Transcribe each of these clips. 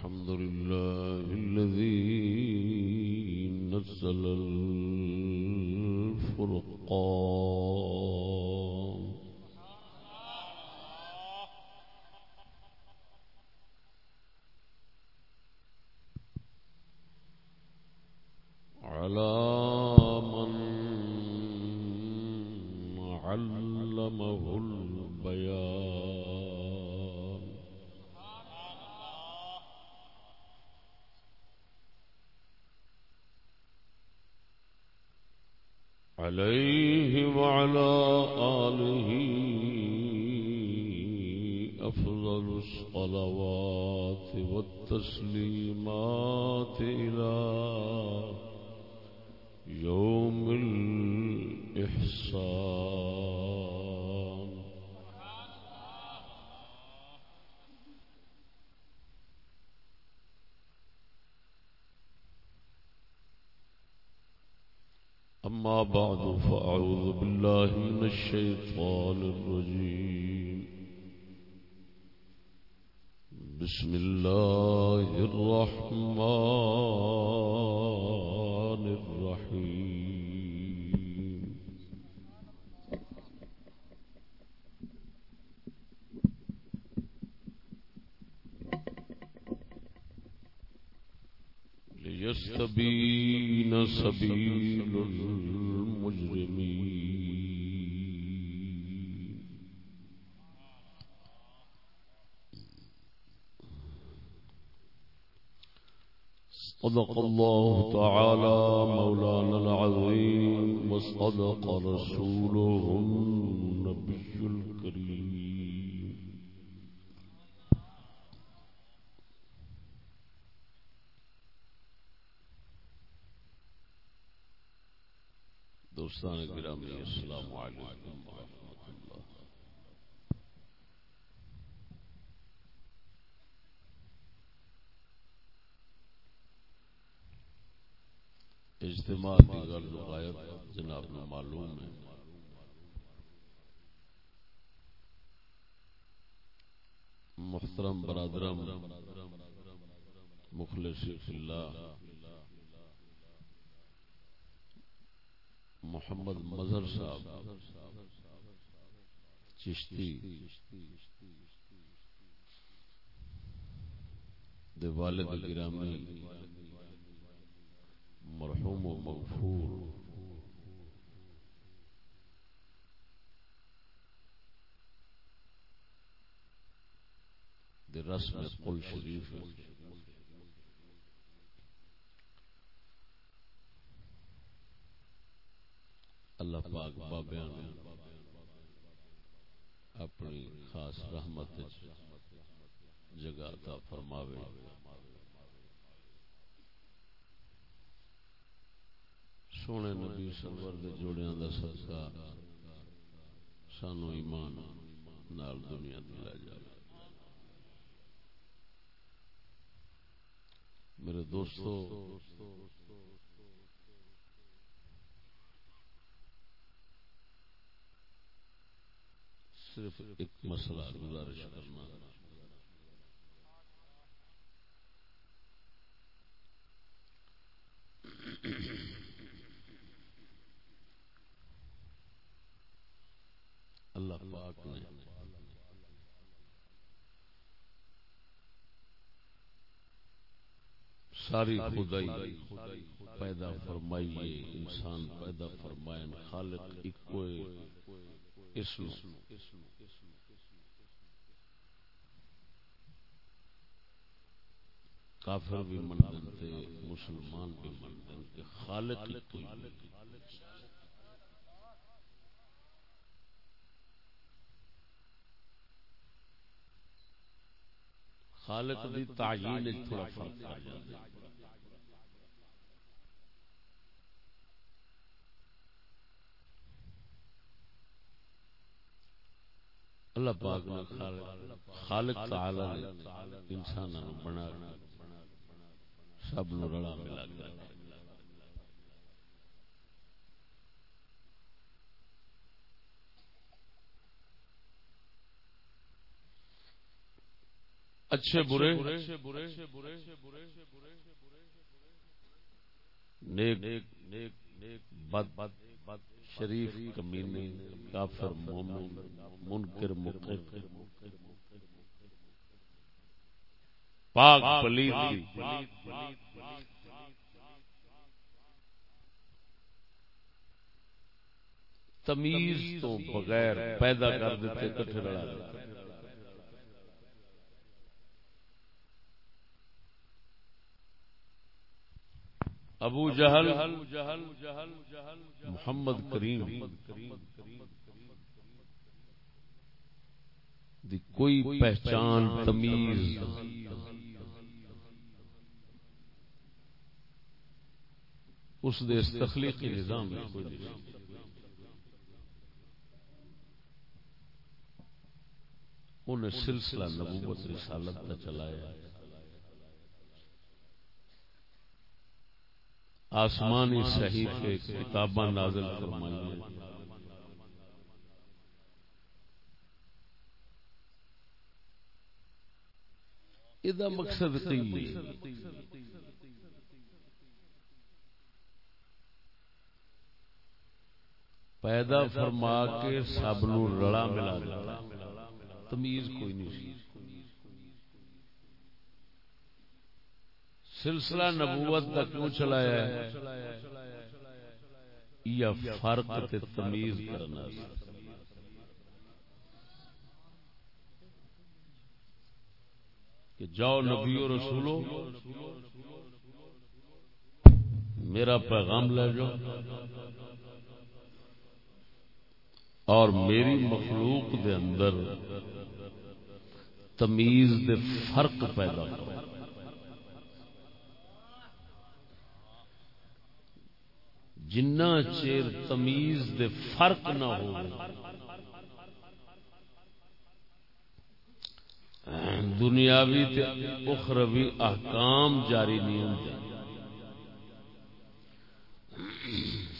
الحمد لله الذي نزل صدق الله تعالى مولانا العظيم وصدق رسوله اجتماع کی گل غائب جناب نے معلوم ہے۔ محترم برادرم، مخلص اللہ محمد مظہر صاحب، چشتی دے والد گرامی مرحوم و مغفور. دے رسم قل شریف. اللہ پاک بابیاں اپنی خاص رحمت جگہ عطا فرماوے. سونے نبی سرور دے جوڑیاں دا صدقہ سانو ایمان نال دنیا تے لے جاوے میرے دوستو، صرف ایک مسئلہ گزارش کرنا۔ اللہ پاک نے۔ ساری خدائی پیدا فرمائیے، انسان پیدا فرمائے، خالق ایک اسم کافر بھی مندن تھے مسلمان بھی مندن کہ خالق ایک کوئی خالق دی تعیین تھوڑا فرق آ جاتا ہے۔ اللہ پاک نے خالق خالق تعالی نے انساناں بنا سب نو رلا ملا کر اچھے برے نیک بد بد شریف کمینے کافر مومن منکر مقر پاک پلیت تمیز تو بغیر پیدا کر دیتے کٹھے لڑا دیتے ابو جہل، محمد کریم، دی کوئی پہچان، تمیز، اس دے تخلیقی نظام میں کوئی نہیں۔ انہیں سلسلہ نبوت رسالت کا چلایا۔ ہے آسمانی صحیح کے کتاباں نازل فرمائی یہ مقصد پیدا فرما کے سب نو رلا ملا۔ تمیز کوئی نہیں سلسلہ نبوت کا کیوں چلایا ہے؟ یا فرق تے تمیز کرنا کہ جاؤ نبی و رسولو، میرا پیغام لے جاؤ اور میری مخلوق دے اندر تمیز دے فرق پیدا کرو۔ جنہ چیر تمیز دے فرق نہ ہو۔ دنیاوی تے اخروی احکام جاری نہیں ہوتے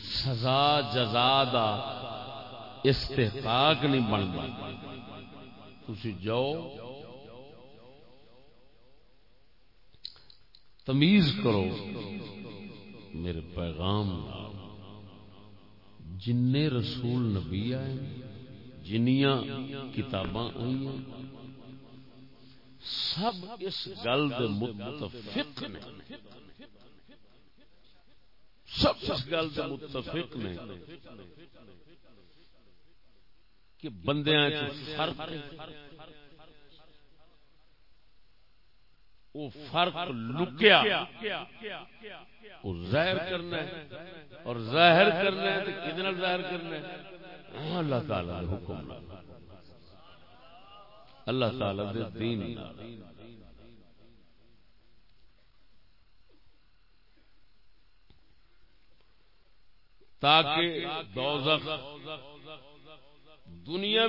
سزا جزا دا استحقاق نہیں بنتا تھی جاؤ۔ تمیز کرو۔ میرے پیغام جن رسول نبی آئے جنیاں کتاباں آئی سب اس گل متفق نے۔ سب اس گل متفق نے کہ بندیاں فرق وہ فرق لکیا۔ وہ ظاہر کرنا ہے اور ظاہر کرنا ہے تو کتنا ظاہر کرنا ہے؟ ہاں، اللہ تعالی حکم اللہ تعالی دے دین تاکہ دوزخ دنیا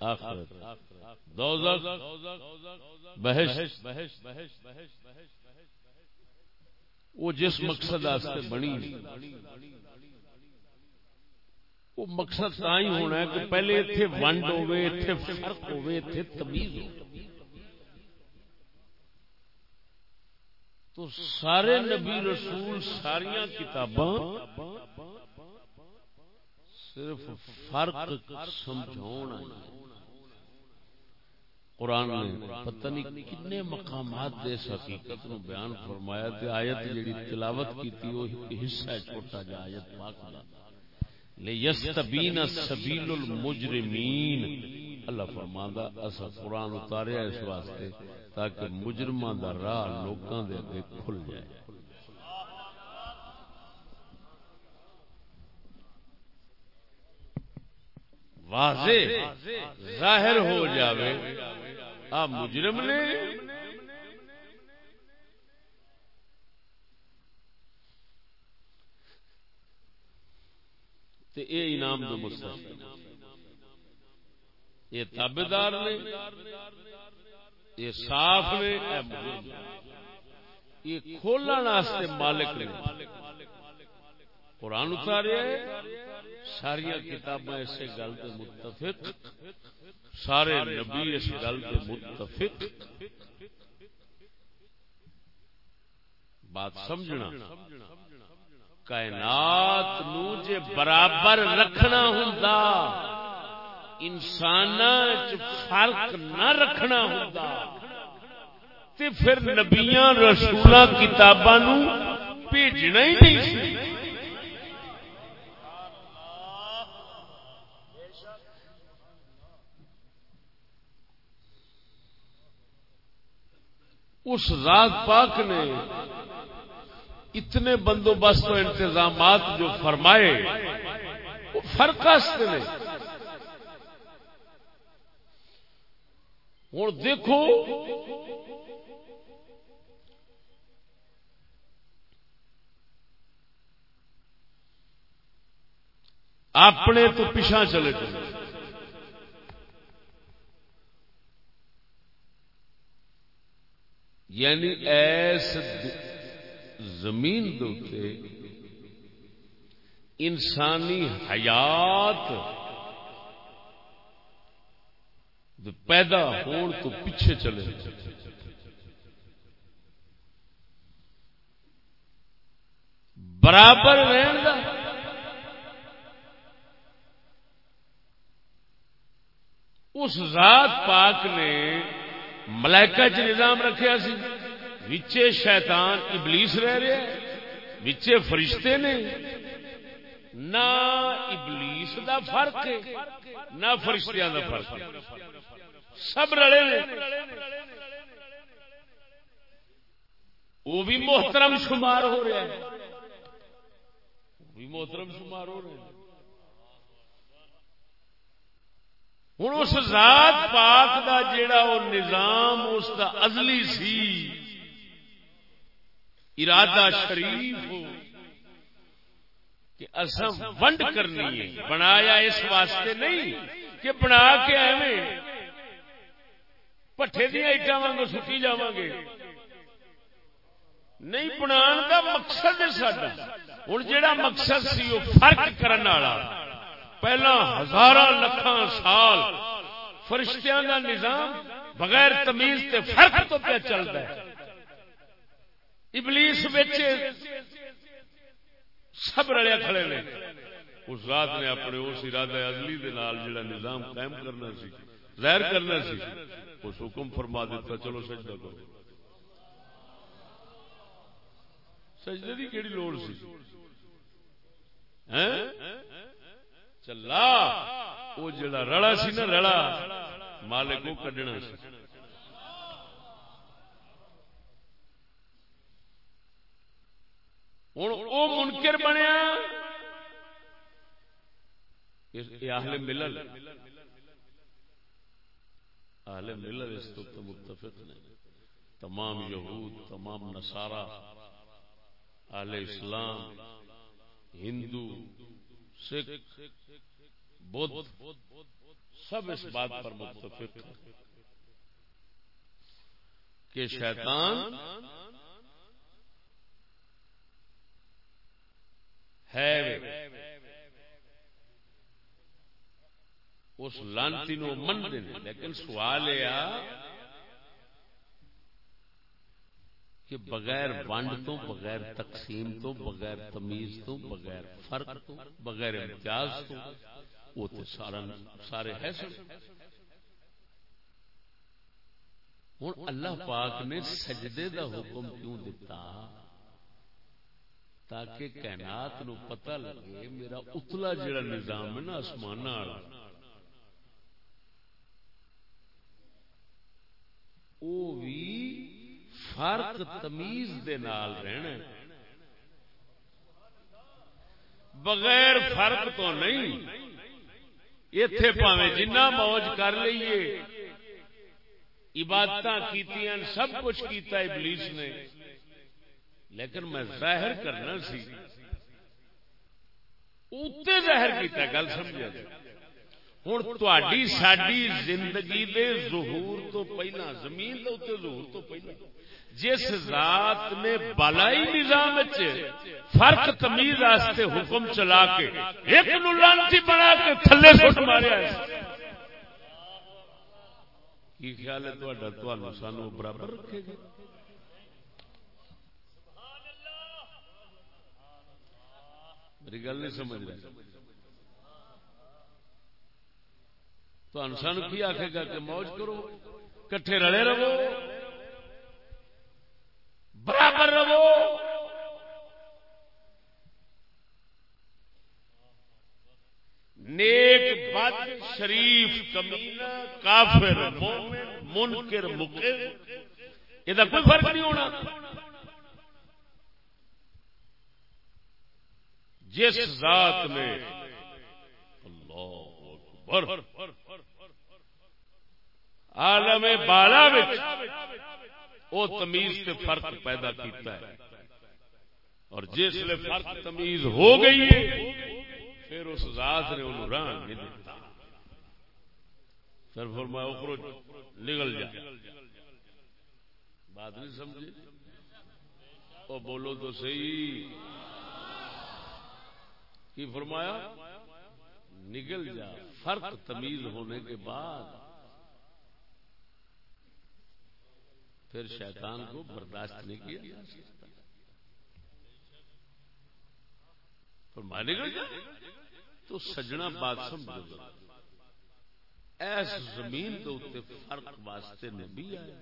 آخرت۔ دوزخ بحث وہ جس مقصد بنی، وہ مقصد تا ہی ہونا ہے کہ پہلے اتنے ونڈ ہوے اتنے فرق ہوے اتنے تمیز ہو تو سارے نبی رسول ساریا کتاباں صرف فرق سمجھاؤ قرآن نے پتہ نہیں کتنے مقامات دے حقیقت نو بیان فرمایا تے آیت جڑی تلاوت کیتی وہ حصہ چھوٹا جا آیت پاک دا۔ لیستبین سبیل المجرمین۔ اللہ فرماندا اسا قرآن اتاریا اس واسطے تاکہ مجرماں دا راہ لوکاں دے اگے کھل جائے۔ واضح ظاہر ہو جاوے۔ آ مجرم نے۔ تے اے انعام دو مستحق یہ تابدار نے یہ صاف نے یہ کھولن واسطے مالک نے۔ قرآن اتارے ساریا کتاباں اسی گل کے متفق، سارے نبی اس گل کے متفق۔ بات سمجھنا، کائنات نو جے برابر رکھنا ہوں انسان فرق نہ رکھنا ہوں پھر نبیاں رسول کتاباں بھیجنا ہی نہیں سی۔ اس ذات پاک نے اتنے بندوبست و انتظامات جو فرمائے، وہ فرقست نے ہوں دیکھو، اپنے تو پیچھا چلے چلے یعنی ایس زمین دوتے انسانی حیات پیدا ہون تو پیچھے چلے برابر رہن دا۔ اس ذات پاک نے ملائکہ چ نظام رکھا سی۔ وچے شیطان ابلیس رہ رہے وچے فرشتے نے۔ نہ ابلیس دا فرق ہے، نہ فرشتیاں دا فرق ہے۔ سب رلے نے۔ وہ بھی محترم شمار ہو رہا ہے۔ وہ بھی محترم شمار ہو رہے ہیں ہوں اس ذات پاک دا جیڑا وہ نظام اس دا ازلی سی۔ ارادہ شریف کہ اصم ونڈ کرنی ہے۔ بنایا اس واسطے نہیں کہ بنا کے ایویں پٹھے دیا اٹا واگ سکی جا گے نہیں بنا کا مقصد ہے سڈا ہوں جا مقصد سی وہ فرق کرنے والا۔ پہلا ہزار لکھان سال فرشتیاں کا نظام بغیر تمیز تے فرق تو پہ چلتا ہے۔ ابلیس بچے سب رلیا کھڑے نے۔ اس رات نے اپنے اس ارادہ ازلی دے نال جڑا نظام قائم کرنا سی، ظاہر کرنا سی، اس حکم فرما دیتا، چلو سجدہ کرو۔ سجدے کی کہڑی لوڑ سی؟ چلا۔ وہ جڑا رڑا سی نا رڑا مالک کو کڈنا سی۔ ہوں وہ منکر بنیا۔ اہل ملل۔ اہل ملل اس تو متفق نے۔ تمام یہود، تمام نصارہ، اہل اسلام، ہندو سکھ، بدھ، سب اس بات پر متفق کہ شیطان ہے۔ اس لانتی نو من لیکن سوال یہ کہ بغیر ونڈ تو، بغیر تقسیم تو، بغیر تمیز تو، بغیر فرق تو، بغیر امتیاز تو، وہ تو سارا سارے ہے ہوں اللہ پاک نے سجدے دا حکم کیوں دیتا تاکہ کائنات نو پتہ لگے میرا اتلا جڑا نظام ہے نا آسمان والا۔ وہ بھی فرق تمیز دے نال رہنا بغیر فرق تو نہیں۔ اتے پاوے جنہ موج کر لیے عبادت کی سب کچھ کیتا ابلیس نے۔ لیکن میں ظاہر کرنا سی اتنے ظاہر کیتا گل سمجھا ہوں تھی ساری زندگی دے ظہور تو پہلا، زمین دے ظہور تو پہلا۔ جس ذات نے بالائی نظام فرق تمیز آستے حکم چلا کے ایک لانتی بنا کے تھلے سٹ ماریا کی خیال ہے تھوڑا سانو برابر رکھے گا؟ میری گل نہیں سمجھ رہی۔ تو انسان کی آخے گا کہ موج کرو، کٹھے رلے رہو؟ برابر رہو۔ نیک بد شریف کمینہ کافر منکر مکر یہ کوئی فرق نہیں ہونا۔ جس ذات میں اللہ اکبر، عالم بالا وہ تمیز سے فرق پیدا کیتا ہے۔ اور جس لیے فرق تمیز ہو گئی ہے، پھر اس ذات نے انہوں ران نہیں دیتا۔ پھر فرمایا، اخرو نگل جا۔ بات نہیں سمجھے؟ او بولو تو صحیح۔ کی فرمایا؟ نگل جا۔ فرق تمیز ہونے کے بعد۔ پھر شیطان کو برداشت نہیں کیا فرمانے گا تو سجنا بات سمجھو ایس زمین کے اتنے فرق واسطے نبی آئے۔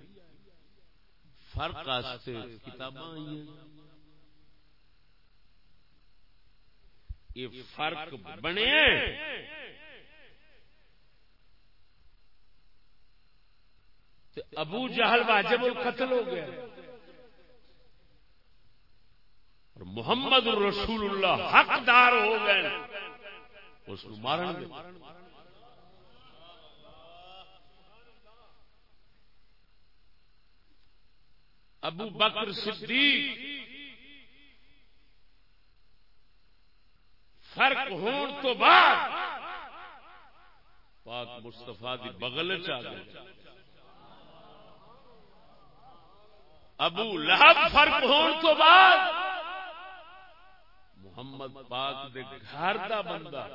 فرق واسطے کتاباں آئی ہیں یہ فرق بنے۔ ابو جہل واجب القتل ہو گیا۔ اور محمد رسول اللہ حقدار ہو گئے۔ اس کو مارن ابو بکر صدیق فرق ہون تو بعد پاک مستفا دی بغل چ گئے ابو لہب فرق ہون تو بعد محمد پاک دے گھر دا بندہ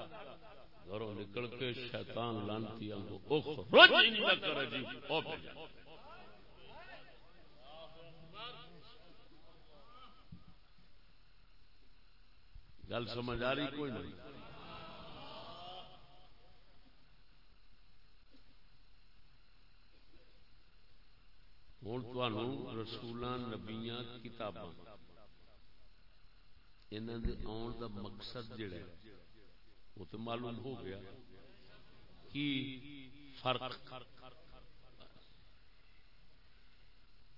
گھروں نکل کے شیطان لانتی اخرج انک رجیم او پہ گل سمجھ آ رہی کوئی نہیں۔ ہوں رسول نبیا کتاباں آن دا مقصد جڑا ہے وہ تو معلوم ہو گیا کی فرق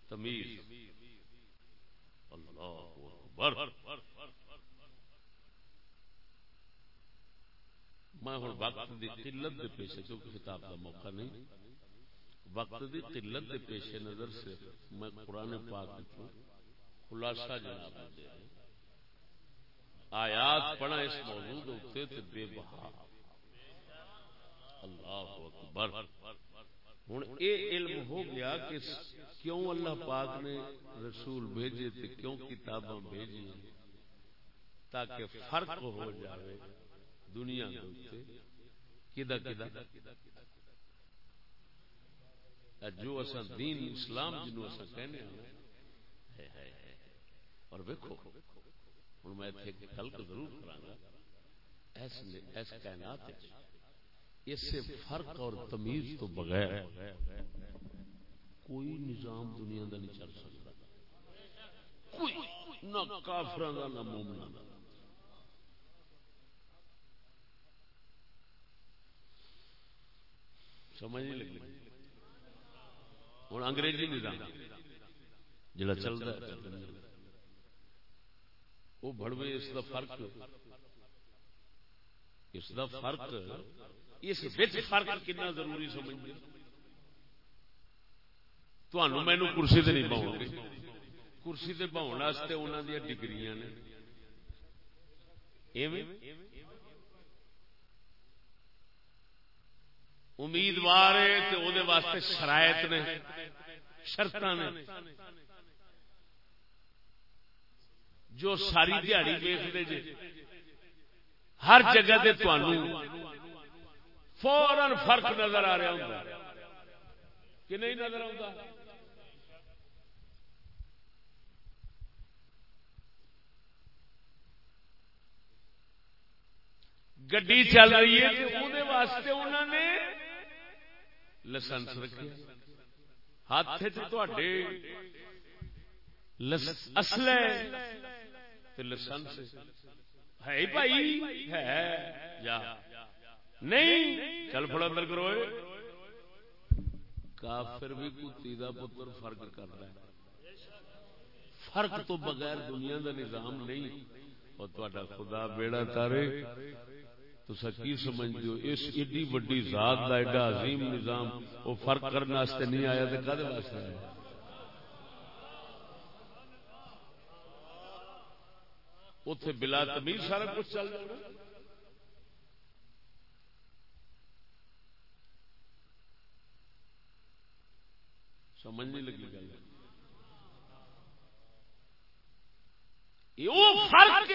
تمیز اللہ میں ہوں وقت کی قلت کے پیچھے کیونکہ کتاب کا موقع نہیں وقت دی قلت دے پیش نظر سے میں قرآن پاک کو خلاصہ جناب دے آیات پڑھا اس موضوع ہوتے تھے بے بہا۔ اللہ اکبر۔ ہوں اے علم ہو گیا کہ کیوں اللہ پاک نے رسول بھیجے تھے کیوں کتاباں بھیجی تاکہ فرق ہو جائے دنیا کے کدا کدا جو اصا دین اسلام جنو اصا کہنے ہیں اور ویکو ہوں میں تلک ضرور کرا ایس کائنات اس سے فرق اور تمیز تو بغیر کوئی نظام دنیا کا نہیں چل سکتا۔ کوئی، نہ کافر نہ مومنا سمجھ نہیں لگی ہوں انگریزی نظام جڑا چل رہا ہے۔ وہ بڑوے اس کا فرق، اس کا فرق، اس فرق کنا ضروری سمجھ تمہوں مینو کرسی سے نہیں پاؤ گے۔ کرسی سے پاؤن واسطے انہوں دیا ڈگری نے۔ امیدوار واسطے شرائط نے شرط نے۔ جو ساری دیہڑی ویستے جی ہر جگہ دے فورن فرق نظر آ رہا ہوں کہ نہیں نظر آتا گڈی چل رہی ہے واسطے انہوں نے لسنس رکھے ہاتھ اصل لسنس ہے۔ بھائی، ہے۔ جا۔ نہیں، چل پڑا اندر کرو کافر بھی کتی کا پتر فرق کرتا ہے۔ فرق تو بغیر دنیا کا نظام نہیں۔ اور تا خدا بیڑا تارے۔ تو کی سمجھ دو اس ایڈی وڈی ذات کا ایڈا عظیم نظام، وہ فرق کرنے واسطے نہیں آیا تو کدے واسطے آیا؟ اتے بلا تمیز سارا کچھ چل رہا سمجھ نہیں لگی گل۔ فرق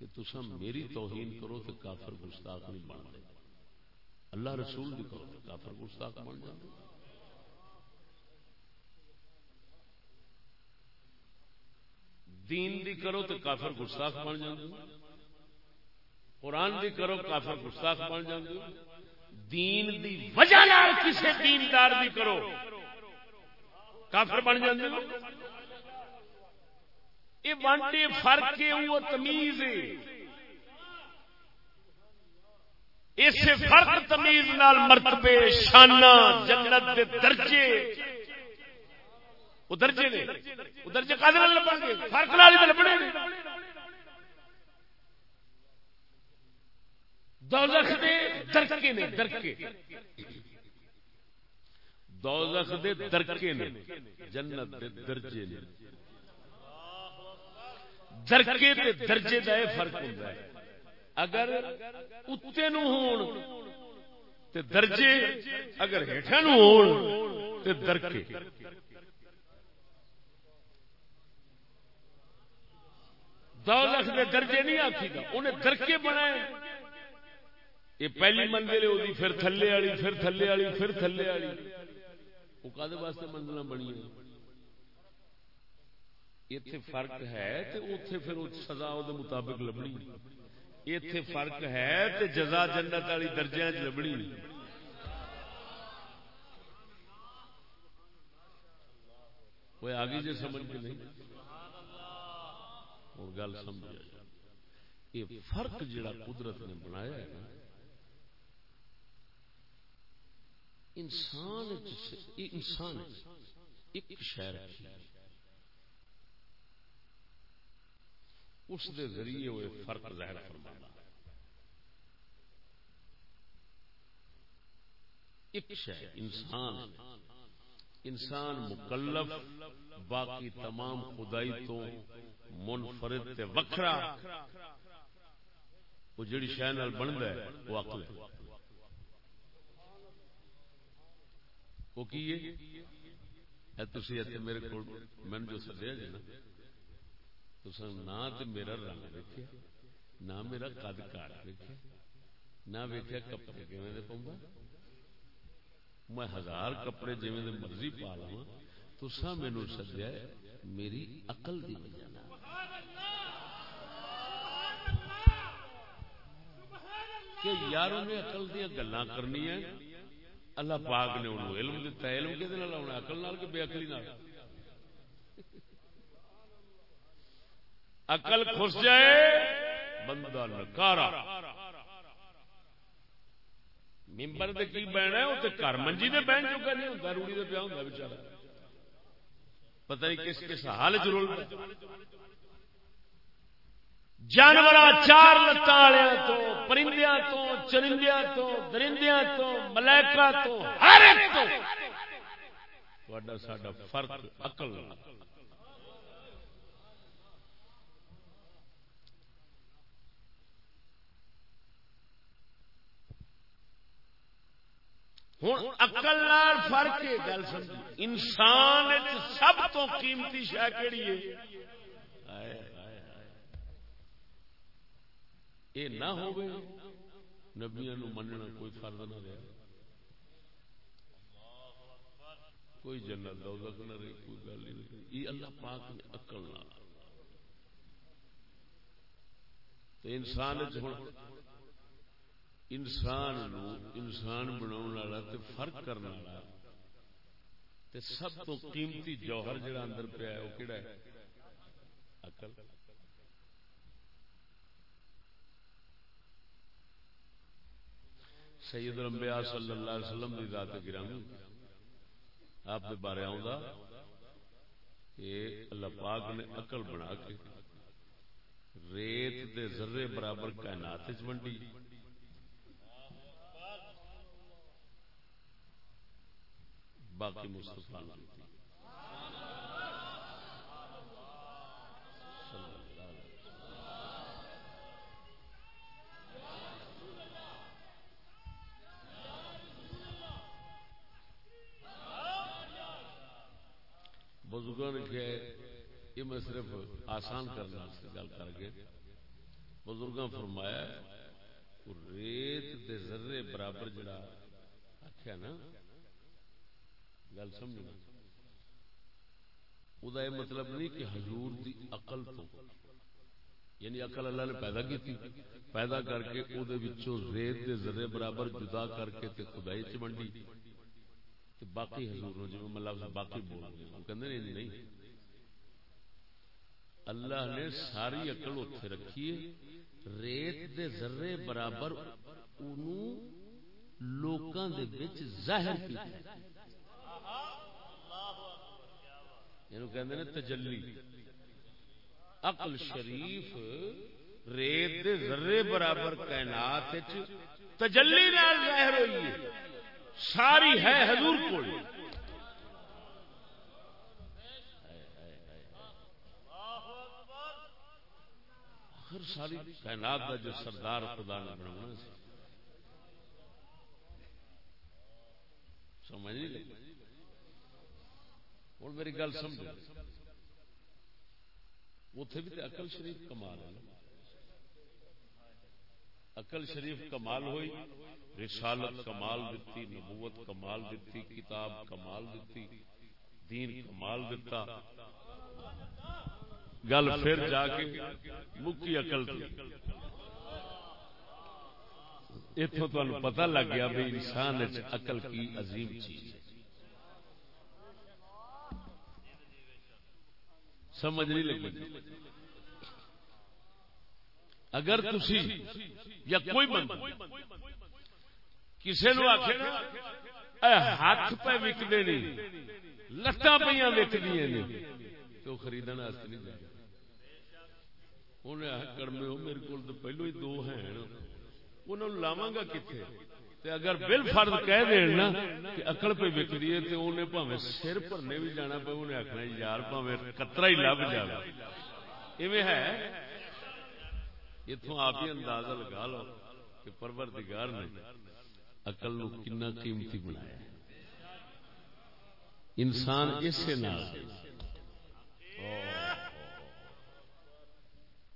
کہ تسا میری توہین کرو تو کافر گستاخ نہیں بن دے اللہ رسول بھی کرو تو کافر گستاخ بن جائے دین دی کرو تو کافر گستاخ بن جائے قرآن دی کرو کافر گستاخ بن جائے دین دی وجہ کسی دیندار دی کرو کافر بن جائے یہ وانٹے فرق ہے وہ تمیز ہے اس فرق تمیز نال مرتبے شانہ جنت دے درجے۔ وہ درجے نے؟ وہ درجے کا لبن گے؟ فرق نال ہی لبنے دوزخ دے درکے نے، درکے۔ دوزخ دے درکے نے، جنت دے درجے نے۔ درکے تے درجے کا یہ فرق ہوتا ہے اگر اتنے نو ہون تے درجے اگر ہیٹھا نو ہون تے درکے دو لکھ دے درجے نہیں آتی گا انہیں درکے بنائے یہ پہلی منزل ہوگی پھر تھلے والی پھر تھلے والی پھر تھلے والی وہ کدے واسطے منزل بنی ہیں اتے فرق ہے اتے پھر سزا وہ مطابق لبنی اتے فرق ہے جزا جنت والی درجے لبنی کوئی آگے جی سمجھ کے نہیں اور گل سمجھا یہ فرق جڑا قدرت نے بنایا ہے انسان انسان ایک شہر اس دے ذریعے وہ فرق ظاہر فرما ایک شہ انسان انسان مکلف، باقی تمام خدائی تو منفرد تے وکھرا۔ وہ جڑی شہ نال بنتا ہے، وہ عقل ہے۔ وہ کی ہے؟ تھی میرے کو میں جو سدیا جی نا نہ تو میرا رنگ ویکیا نہ میرا کد کاٹ ویکیا نہ ویکیا کپڑے کھے پاؤں میں ہزار کپڑے جی مرضی پا لوا تسا مینو سدیا میری اقل کی وجہ کہ یار انہیں اقل دیا گلا کرنی اللہ پاک نے انہوں علم دتا علم کہ اقل نال کہ بے اقلی نال؟ اقل خس جائے، بندہ نکارا۔ ممبر دے کی بہنا ہے وہ تو گھر منجی دے بہن چکا نہیں ہوتا روڑی دے پیا ہوتا بچارا پتہ نہیں کس کس حال چرول جانور چار لتان تو پرندیا تو چرندیا تو درندیا تو ملائکا تو، ہر ایک تو۔ ساڈا فرق اقل ہوں اقل فرق گل سمجھ انسان سب تو قیمتی شہ کہڑی ہے۔ یہ نہ ہو نبیا مننا کوئی فرد نہ رہا کوئی جنت دوزخ نہ رہی کوئی گل نہیں یہ اللہ پاک نے اکل نہ انسان انسان نو انسان بنا فرق کرنے والا سب تو قیمتی جوہر جڑا اندر پیا ہے، وہ کہڑا ہے؟ اکل سید الانبیاء صلی اللہ علیہ وسلم دی ذات گرامی۔ آپ کے بارے آؤں یہ اللہ پاک نے اقل بنا کے ریت دے ذرے برابر کائنات ونڈی۔ باقی مستفا بزرگوں نے کیا یہ میں صرف آسان کرنے سے گل کر کے بزرگوں فرمایا ریت دے ذرے برابر جڑا آخیا نا گل سمجھنا۔ او دا وہ مطلب نہیں کہ حضور دی عقل تو یعنی عقل اللہ نے پیدا کی تھی پیدا کر کے او دے وچوں ریت دے ذرے برابر جدا کر کے تے خدائی چ منڈی تے باقی حضور جی میں لفظ باقی بول گئے وہ کہندے نہیں نہیں۔ اللہ نے ساری عقل اتنے رکھی ہے، ریت دے ذرے برابر اونوں لوکاں دے وچ ظاہر کیتا کہ تجلی۔ اقل شریف ریت دے ذرے برابر کائنات تجلی نال ظاہر ہوئی ہے۔ ساری ہے حضور کو ہر ساری کائنات کا جو سردار خدا نے بنا سمجھ نہیں لگی؟ ہوں میری گل سمجھ اتے بھی اقل شریف کمال ہے اقل شریف کمال ہوئی، رسالت کمال دیتی نبوت کمال دیتی کتاب کمال دیتی دین کمال دیتا گل پھر جا کے مکی اقل اتوں تمہیں پتا لگ گیا بھی انسان اقل کی عظیم چیز سمجھ نہیں لگی۔ اگر تھی یا کوئی بند کسی نو آخ ہاتھ پہ وکتے نہیں لتاں پہ وکدی نے تو خریدنے نہیں جائے انہیں کڑمے میرے کو پہلو ہی دو ہیں۔ انہوں لاوا گا کتنے تے اگر بل فرد کہہ دینا کہ اکڑ پہ وکری ہے تو انہیں پاوے سر بھرنے بھی جانا پہ انہیں آخنا یار پاوے کترا ہی لب جائے ایویں ہے؟ اتوں آپ ہی اندازہ لگا لو کہ پرور دگار نے اقل نو کنا قیمتی بنایا۔ انسان اس اسے نال۔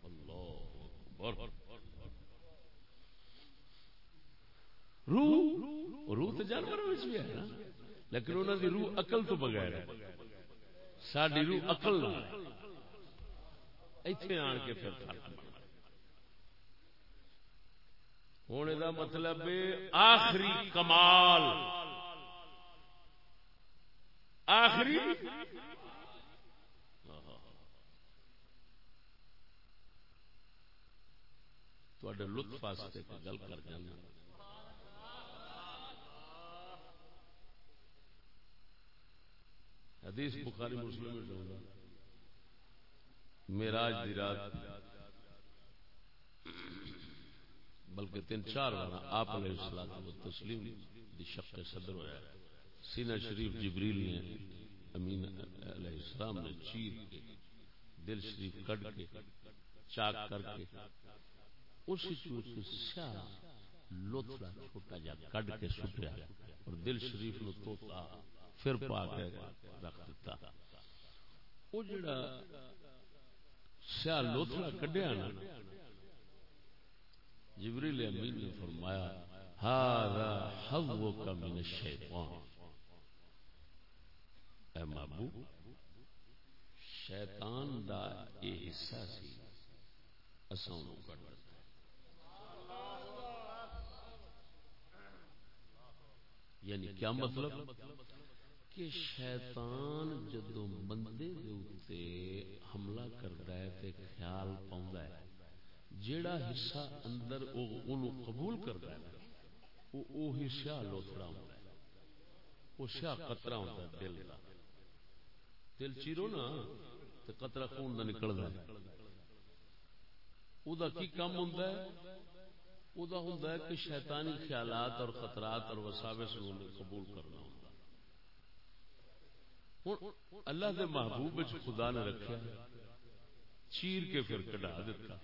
اللہ اکبر۔ روح روح تو جانور بھی ہے نا۔ لیکن انہوں کی روح اقل تو بغیر ساری روح اقل اتنے آن کے پھر ہونے کا مطلب آخری کمال۔ آخری؟ تھوڑے لطف واسطے گل کر جانا۔ حدیث بخاری مسلم میں جاؤں گا میراج دی رات۔ بلکہ تین چار بار آپ علیہ السلام و تسلیم دی شق صدر ہویا سینہ شریف جبریل نے امین علیہ السلام نے چیر کے، دل شریف کٹ کے، چاک کر کے اسی چوت سیاہ لوتھڑا چھوٹا جا کڈ کے سٹیا اور دل شریف نو توتا۔ پھر پا کے رکھ دیتا۔ وہ جڑا سیاہ لوتھڑا کڈیا نا، جبریل امین نے فرمایا ہارا حظک من الشیطان. اے محبوب، شیطان دا یہ حصہ سی، اساں نو کڈ یعنی کیا مطلب؟ کہ شیطان جدو بندے دے حملہ کرتا ہے تے خیال پاؤں ہے، جیڑا حصہ اندر او قبول کرتا ہے وہ او حصہ لوتھڑا ہوتا ہے وہ شاہ قطرہ ہوتا ہے دل کا دل چیرو نا تو قطرہ خون دا نکلتا ہے۔ او دا کی کام ہوتا ہے؟ ہوں کہ شیطانی خیالات اور خطرات اور وساوس قبول کرنا۔ اللہ کے محبوب خدا نے رکھا چیر کے پھر کٹا دیتا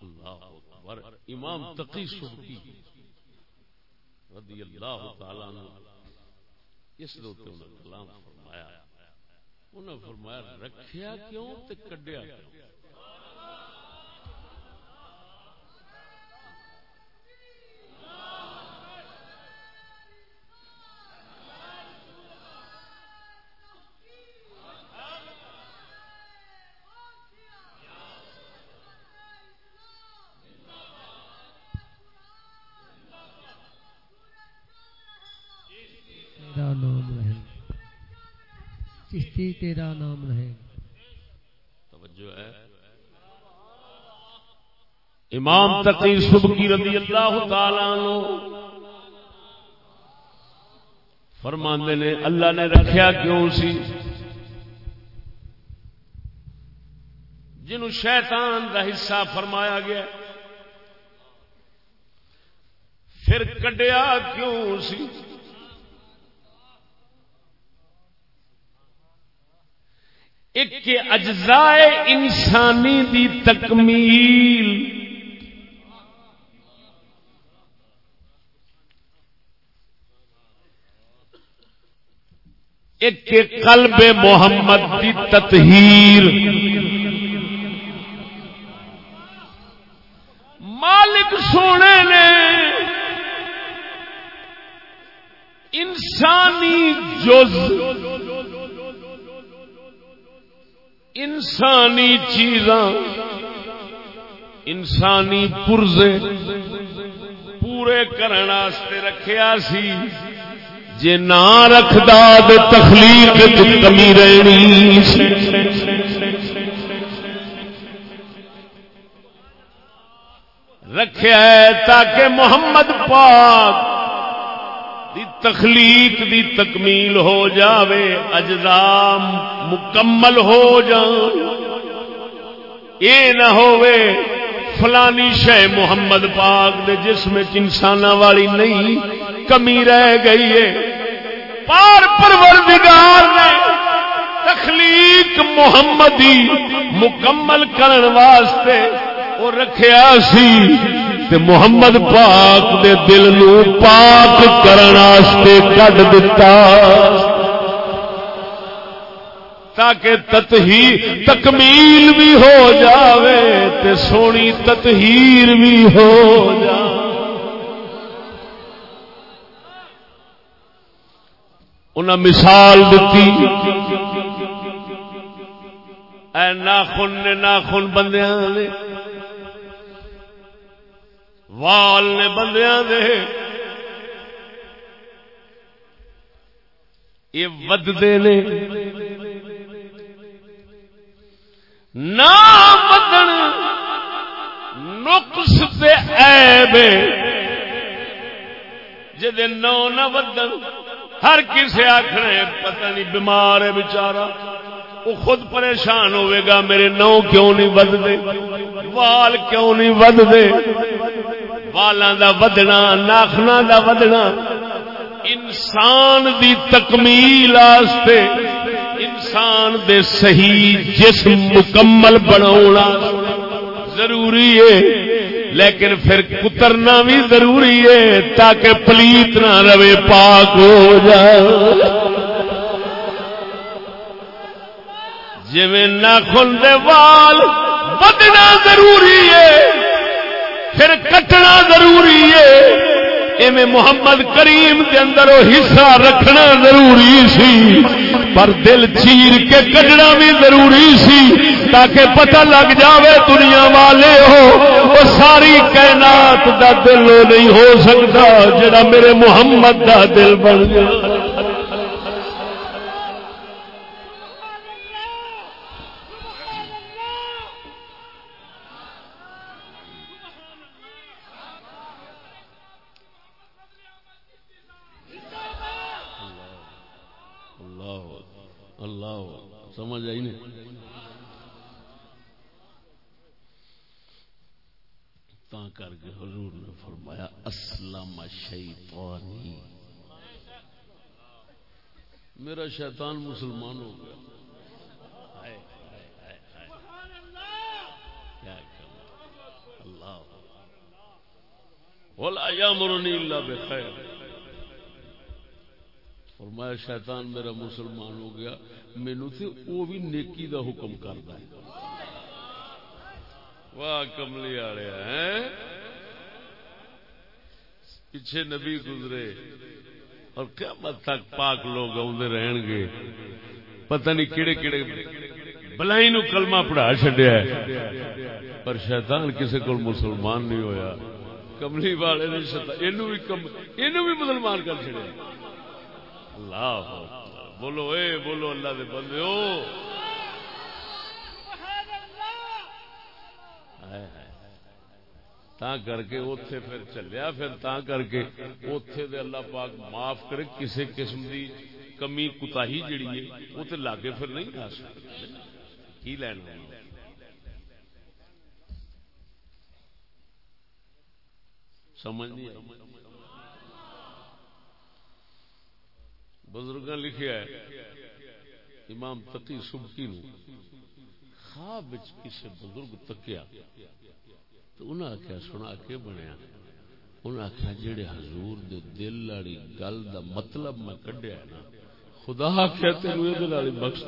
اللہ اکبر، امام تقی سبکی رضی اللہ تعالی نے اس دوتے انہوں نے کلام فرمایا۔ انہوں نے فرمایا، رکھیا کیوں تے کڈیا کیوں؟ تیرا نام رہے توجہ ہے۔ امام تقی سبکی رضی اللہ تعالی عنہ فرماندے نے، اللہ نے رکھیا کیوں سی؟ جنہوں شیطان دا حصہ فرمایا گیا۔ پھر کڈیا کیوں سی؟ ایک اجزائے انسانی دی تکمیل۔ ایک قلب محمد دی تطہیر۔ مالک سونے نے انسانی جز انسانی چیزاں، انسانی پرزے پورے کرنے رکھیا سی، جے نہ رکھدا تے تخلیق کمی رہنی رکھیا ہے تاکہ محمد پاک تخلیق دی تکمیل ہو جاوے، اجزام مکمل ہو جان اے نہ ہووے، فلانی شہ محمد پاک دے جسم انسان والی نہیں، کمی رہ گئی ہے۔ پار پروردگار نے تخلیق محمدی مکمل کرن واسطے وہ رکھیا سی۔ تے محمد پاک دے دل نو پاک کرنے کڈ دتا۔ تاکہ تتہی تکمیل بھی ہو جاوے تے سونی تطہیر بھی ہو جا انہیں مثال دیتی اے ناخن نے ناخن بندیاں نے۔ وال نے بندیاں دے۔ یہ ودتے نے۔ نہ بدن نقص تے عیب جدے نو نہ ودن، ہر کسی آخر پتہ نہیں، بیمار ہے بچارا وہ خود پریشان ہوئے گا، میرے نو کیوں نہیں ودتے وال کیوں نہیں ودتے والاں دا ودنا ناخنا دا ودنا۔ انسان دی تکمیل آستے، انسان دے صحیح جسم مکمل بناونا ضروری ہے۔ لیکن پھر کترنا بھی ضروری ہے تاکہ پلیت نہ رہے، پاک ہو جائے۔ جی ناخن دے وال بدنا ضروری ہے۔ پھر کٹنا ضروری ہے۔ ایویں محمد کریم کے اندر وہ حصہ رکھنا ضروری سی، پر دل چیر کے کڈنا بھی ضروری سی، تاکہ پتہ لگ جاوے دنیا والے ہو، وہ ساری کائنات دا دل نہیں ہو سکتا، جڑا میرے محمد دا دل بن گیا سمجھ آئی نہیں؟ تا کر کے حضور نے فرمایا اسلام شیطانی۔ میرا شیطان مسلمان ہو گیا۔ اللہ۔ ولا یامرنی الا بخیر۔ فرمایا شیطان میرا مسلمان ہو گیا مینو تو وہ بھی نیکی دا حکم کرتا ہے۔ واہ، کملی آ رہا پیچھے نبی گزرے اور کیا مت تک پاک لوگ آدھے رہن گے۔ پتہ نہیں کہڑے کہڑے بلائی نو کلمہ پڑھا چڈیا پر شیطان کسی کو مسلمان نہیں ہویا۔ کملی والے نے یہ بھی مسلمان کر چڑیا اللہ بولو، اے بولو اللہ دے بندے ہو۔ تا کر کے اتے پھر چلیا، پھر تا کر کے اتے دے اللہ پاک معاف کرے۔ کسی قسم دی کمی کتا ہی جڑی ہے وہ تو لاگے پھر نہیں آ سکتے۔ کی لینا سمجھ نہیں بزرگ لکھا ہے، امام تقی سبکی نو۔ خواب کسی بزرگ تکیا، تو انہیں آخیا سنا کے بنیا۔ انہیں آخیا جہے حضور دے دل والی گل دا مطلب میں کڈیا نا، خدا آخیا دل والی بخش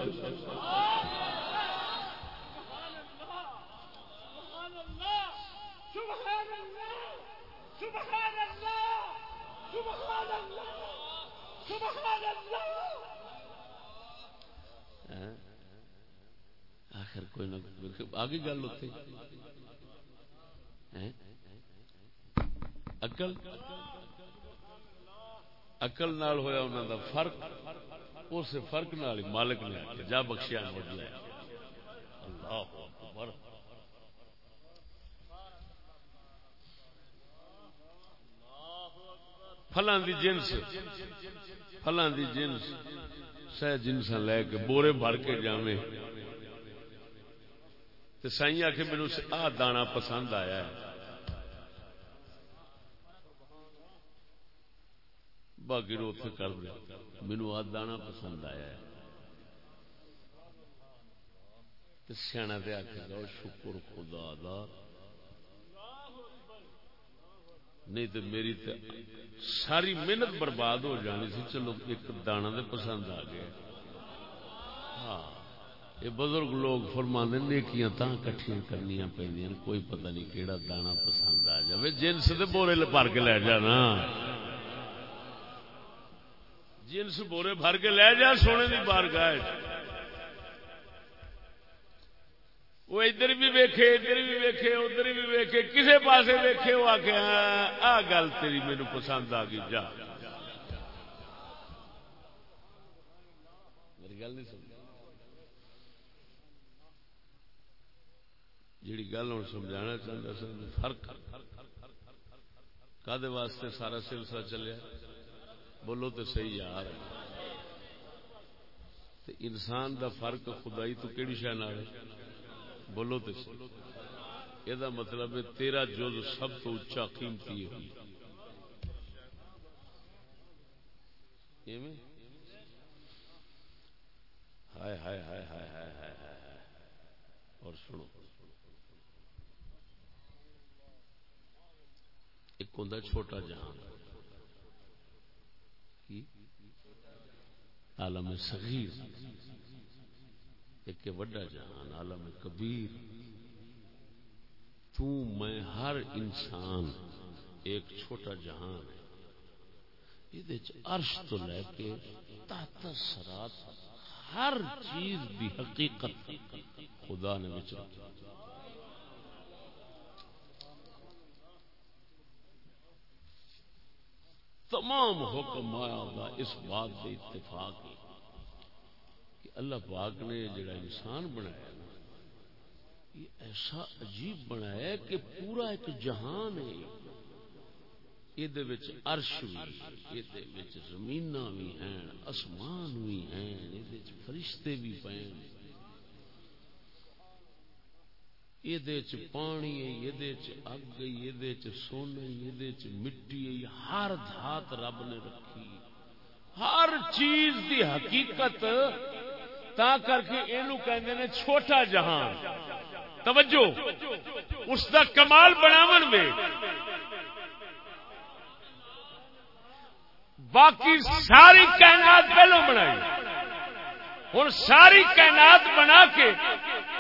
آخر کوئی نہ آگے گل ہوتی اکل اکل نال ہویا انہوں دا فرق اس فرق نال مالک نے جا بخشیا اللہ اکبر فلاں دی جنس فلاں دی جنس، سہ جنس لے کے بورے بھر کے جامے تو سائی آ کے میرے آ دانا پسند آیا ہے۔ باقی روت کر دیا مینو آ دانا پسند آیا ہے۔ سیاح دے آخر شکر خدا دا۔ نہیں تو میری تو ساری محنت برباد ہو جانی سی۔ چلو، ایک دانا دے پسند آ گیا۔ ہاں یہ بزرگ لوگ فرما نیکیاں تا کٹھیاں کرنی پہ کوئی پتہ نہیں کہڑا دانا پسند آ جائے جنس دے بورے بھر کے لے جانا جنس بورے بھر کے لے جا سونے کی بار وہ ادھر بھی ویکھے، ادھر بھی ویکھے، ادھر بھی ویکھے، کسے پاسے ویکھے، وہ آ کے آ گل تیری میرے پسند آ گئی، جا. میری گل نہیں سمجھ جیڑی گل ہوں سمجھانا چاہتا سر فرق کدے واسطے سارا سلسلہ چلیا؟ بولو تو صحیح یار انسان دا فرق خدائی تو کہڑی شہ ہے؟ بولو تو یہ مطلب ہے تیرا جز سب تو اچا قیمتی ہوئی ہائے ہائے ہائے ہائے ہائے ہائے ہائے اور سنو۔ ایک ہوں چھوٹا جہان۔ عالم صغیر۔ ایک وڈا جہان، عالم کبیر۔ تو میں ہر انسان ایک چھوٹا جہان ہے۔ یہ عرش تو لے کے تحت سرات ہر چیز دی حقیقت خدا نے بچ تمام حکم آیا اس بات کے اتفاق کہ اللہ پاک نے جڑا انسان بنایا نا، یہ ایسا عجیب بنایا کہ پورا ایک جہان ہے۔ یہ عرش بھی یہ زمین بھی ہیں، آسمان بھی ہیں یہ فرشتے بھی پے یہ پانی یہ اگ یہ سونے یہ مٹی ہر دھات رب نے رکھی۔ ہر چیز دی حقیقت تا کر کے یہ کہ چھوٹا جہان۔ توجہ۔ اس کا کمال بناو میں۔ باقی ساری کائنات پہلو بنائی۔ ہوں ساری کائنات بنا کے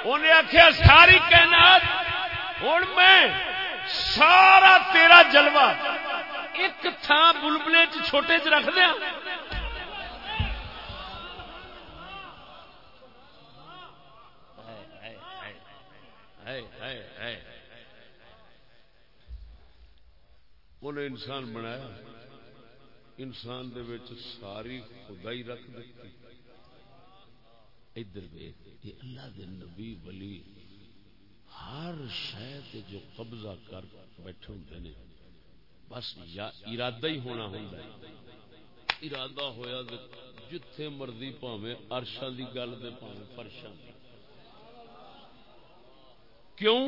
انہیں آخیا ساری کائنات ہوں میں سارا تیرا جلوا ایک تھان بلبلے چھوٹے چ رکھ دیا۔ انہیں انسان بنایا. انسان دے وچ ساری خدائی رکھ دیتی. ادھر یہ اللہ دے نبی ولی ہر شہ جو قبضہ کر بیٹھے ہوں نے، بس یا ارادہ ہی ہونا ہوں ارادہ ہویا جتھے مرضی پاوے ارشا دی گل دے پاوے فرشاں کیوں؟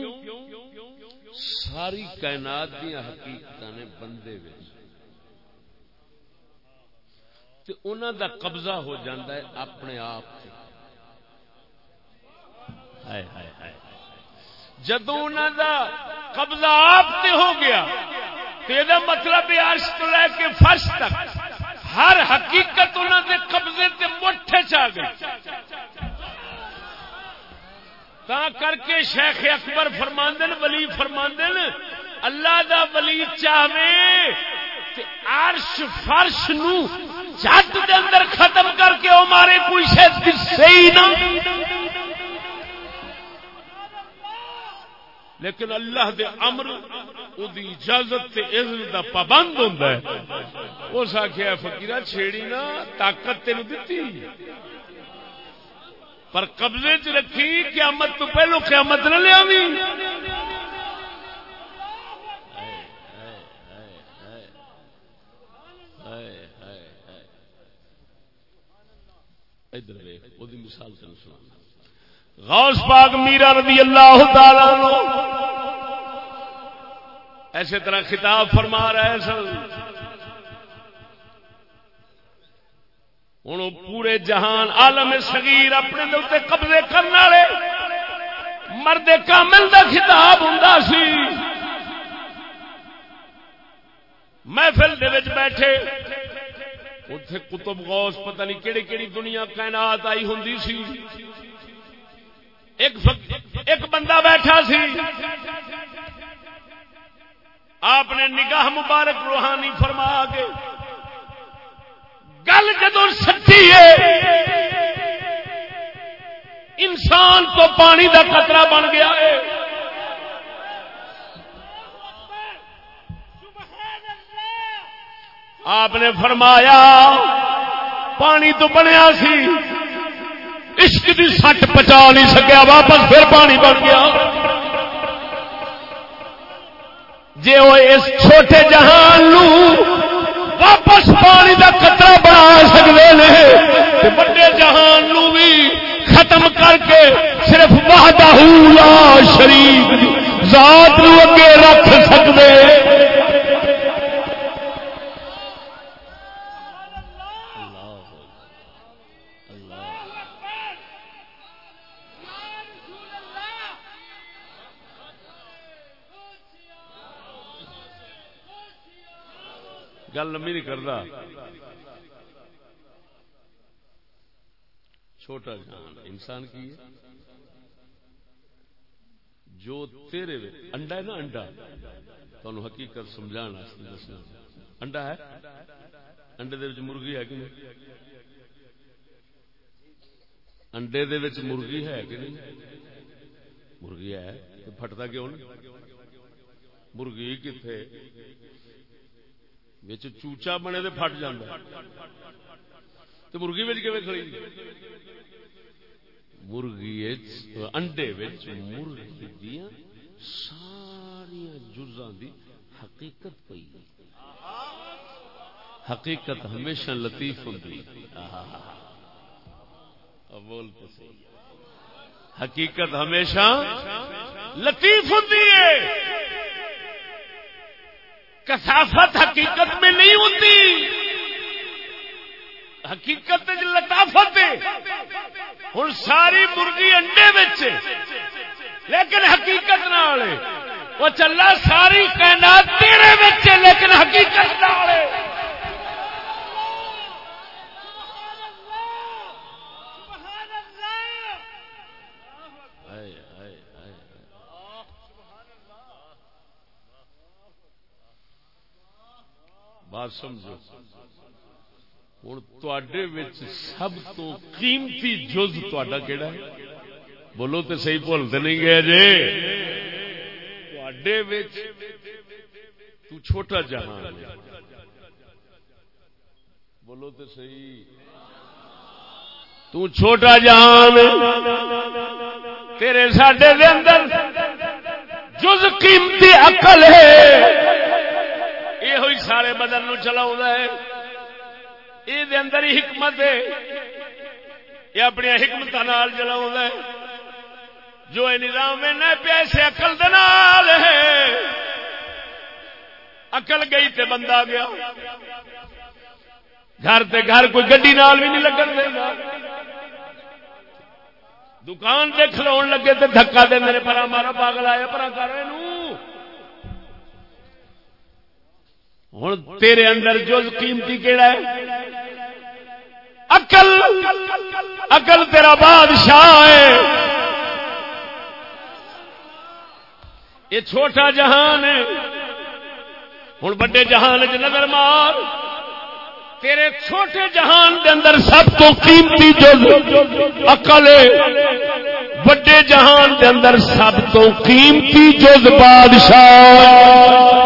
ساری کائنات دیا حقیقت نے بندے وچ انہوں دا قبضہ ہو جاتا ہے اپنے آپ سے جدو انہوں دا قبضہ آپ سے ہو گیا تو یہ مطلب عرش تو لے کے فرش تک۔ ہر حقیقت انہوں دے قبضے تے مٹھے چاہ گئی۔ تا کر کے شیخ اکبر فرماندن، ولی فرماندن، اللہ دا ولی چاہے عرش فرش نو جد دے اندر ختم کر کے وہ مارے کوئی شاید دسے ہی نہ لیکن اللہ دے امر، او دی اجازت تے اذن دا پابند ہوندا ہے۔ اس آخیا فقیرہ چھیڑی نا، طاقت تین دتی۔ پر قبضے چ رکھی قیامت تو پہلو قیامت نہ لیا ادھر مثال تین سنا غوث پاک میرا رضی اللہ تعالی ایسے طرح خطاب فرما رہے سن۔ ہوں پورے جہان عالم صغیر اپنے دے قبضے کرنے والے۔ مرد کامل دا خطاب ہوں سی۔ محفل دے بیٹھے۔ اتے کتب غوث پتہ نہیں کہڑی کہڑی دنیا کائنات آئی ہوں سی۔ ایک ایک بندہ بیٹھا سی۔ آپ نے نگاہ مبارک روحانی فرما کے گل جدو سچی ہے، انسان تو پانی دا خطرہ بن گیا ہے۔ آپ نے فرمایا، پانی تو بنیا سی، عشق کی سٹ پچا نہیں سکیا، واپس پھر پانی بن گیا۔ جی وہ اس چھوٹے جہان نو واپس پانی کا قطرہ بنا سکتے ہیں بڑے جہان نو بھی ختم کر کے صرف وحدہ لا شریف ذات نو اگے رکھ سکتے گل لمبی نہیں کرتا چھوٹا جہان انسان کی ہے؟ جو تیرے انڈا ہے نا انڈا؟ تمہیں حقیقت سمجھا انڈا ہے؟ انڈے دے مرغی ہے کہ نہیں؟ انڈے دے مرغی ہے کہ نہیں؟ مرغی ہے، تو پھٹتا کیوں نہیں؟ مرغی کتنے چوچا بنے تو فٹ جانا تو مرغی بچ کے کھڑی مرغی انڈے مرغی دیا ساریا جزاں دی حقیقت پی حقیقت ہمیشہ لطیف ہوں بولتے صحیح حقیقت ہمیشہ لطیف ہوتی ہے کسافت حقیقت میں نہیں ہوتی۔ حقیقت لطافت ہوں ساری مرغی انڈے بچ لیکن حقیقت نال وہ چلا ساری کائنات تیرے بچے لیکن حقیقت نال بات سمجھو۔ ہوں تے سب تو قیمتی جز تا کہڑا ہے؟ بولو تو صحیح بھولتے نہیں گیا جی تو چھوٹا جہان بولو تو صحیح۔ تو چھوٹا جہان تیرے ساڈے اندر جز قیمتی عقل ہے۔ ہوئی سارے بدن نو چلا یہ اندر ہی حکمت ہے۔ یہ اپنی حکمت چلا جو نظام میں پیسے اقل دال ہے۔ اقل گئی تے بندہ گیا۔ گھر تے گھر کوئی گڈی نال بھی نہیں لگن دے گا دکان سے کھلو لگے تو دکا دے میرے پرا، مارا پاگل آیا پرا کر ہوں تیرے اندر جو قیمتی کہڑا ہے اکل اکل تیرا بادشاہ ہے۔ یہ چھوٹا جہان ہے۔ ہوں بڑے جہان چ نظر مار۔ تیرے چھوٹے جہان دے اندر سب تو قیمتی جو اقل وڈے جہان دے اندر سب تو قیمتی جو بادشاہ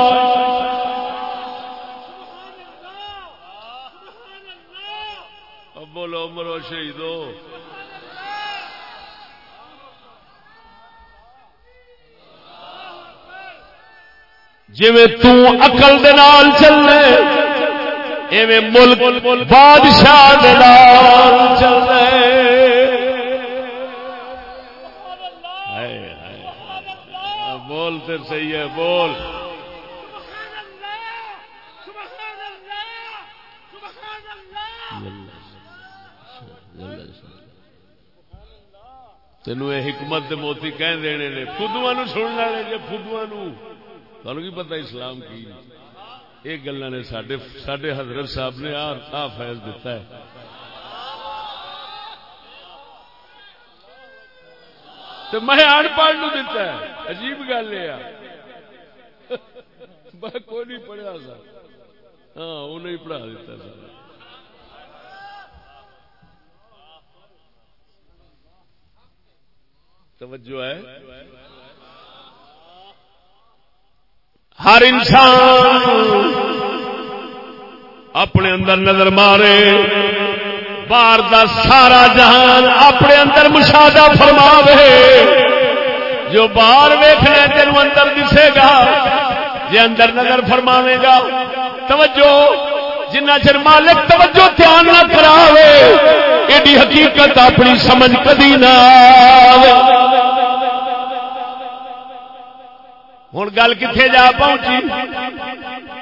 مرو شہیدو جی تقل چلے ایویں ملک بادشاہ چل بولتے صحیح ہے بول۔ تینوں یہ حکمت دے موتی کہہ دینے نے۔ فدوا سننے والے جی فدوا تمہیں کی پتا اسلام کی؟ یہ گلا نے سڈے حضرت صاحب نے آ فیض دیتا ہے۔ تو میں ان پڑھ نو دیتا ہے۔ عجیب گل یہ کوئی نہیں پڑھا سا۔ ہاں انہیں پڑھا دیتا سر توجہ ہے۔ ہر انسان اپنے اندر نظر مارے، باہر دا سارا جہان اپنے اندر مشاہدہ فرماوے۔ جو باہر ویخنا تین اندر دسے گا۔ جی اندر نظر فرماوے گا۔ توجہ، جنہ چر مالک توجہ دھیان نہ کراوے، ایڈی حقیقت اپنی سمجھ کدی نہ ہوں گل کتنے جا پہنچی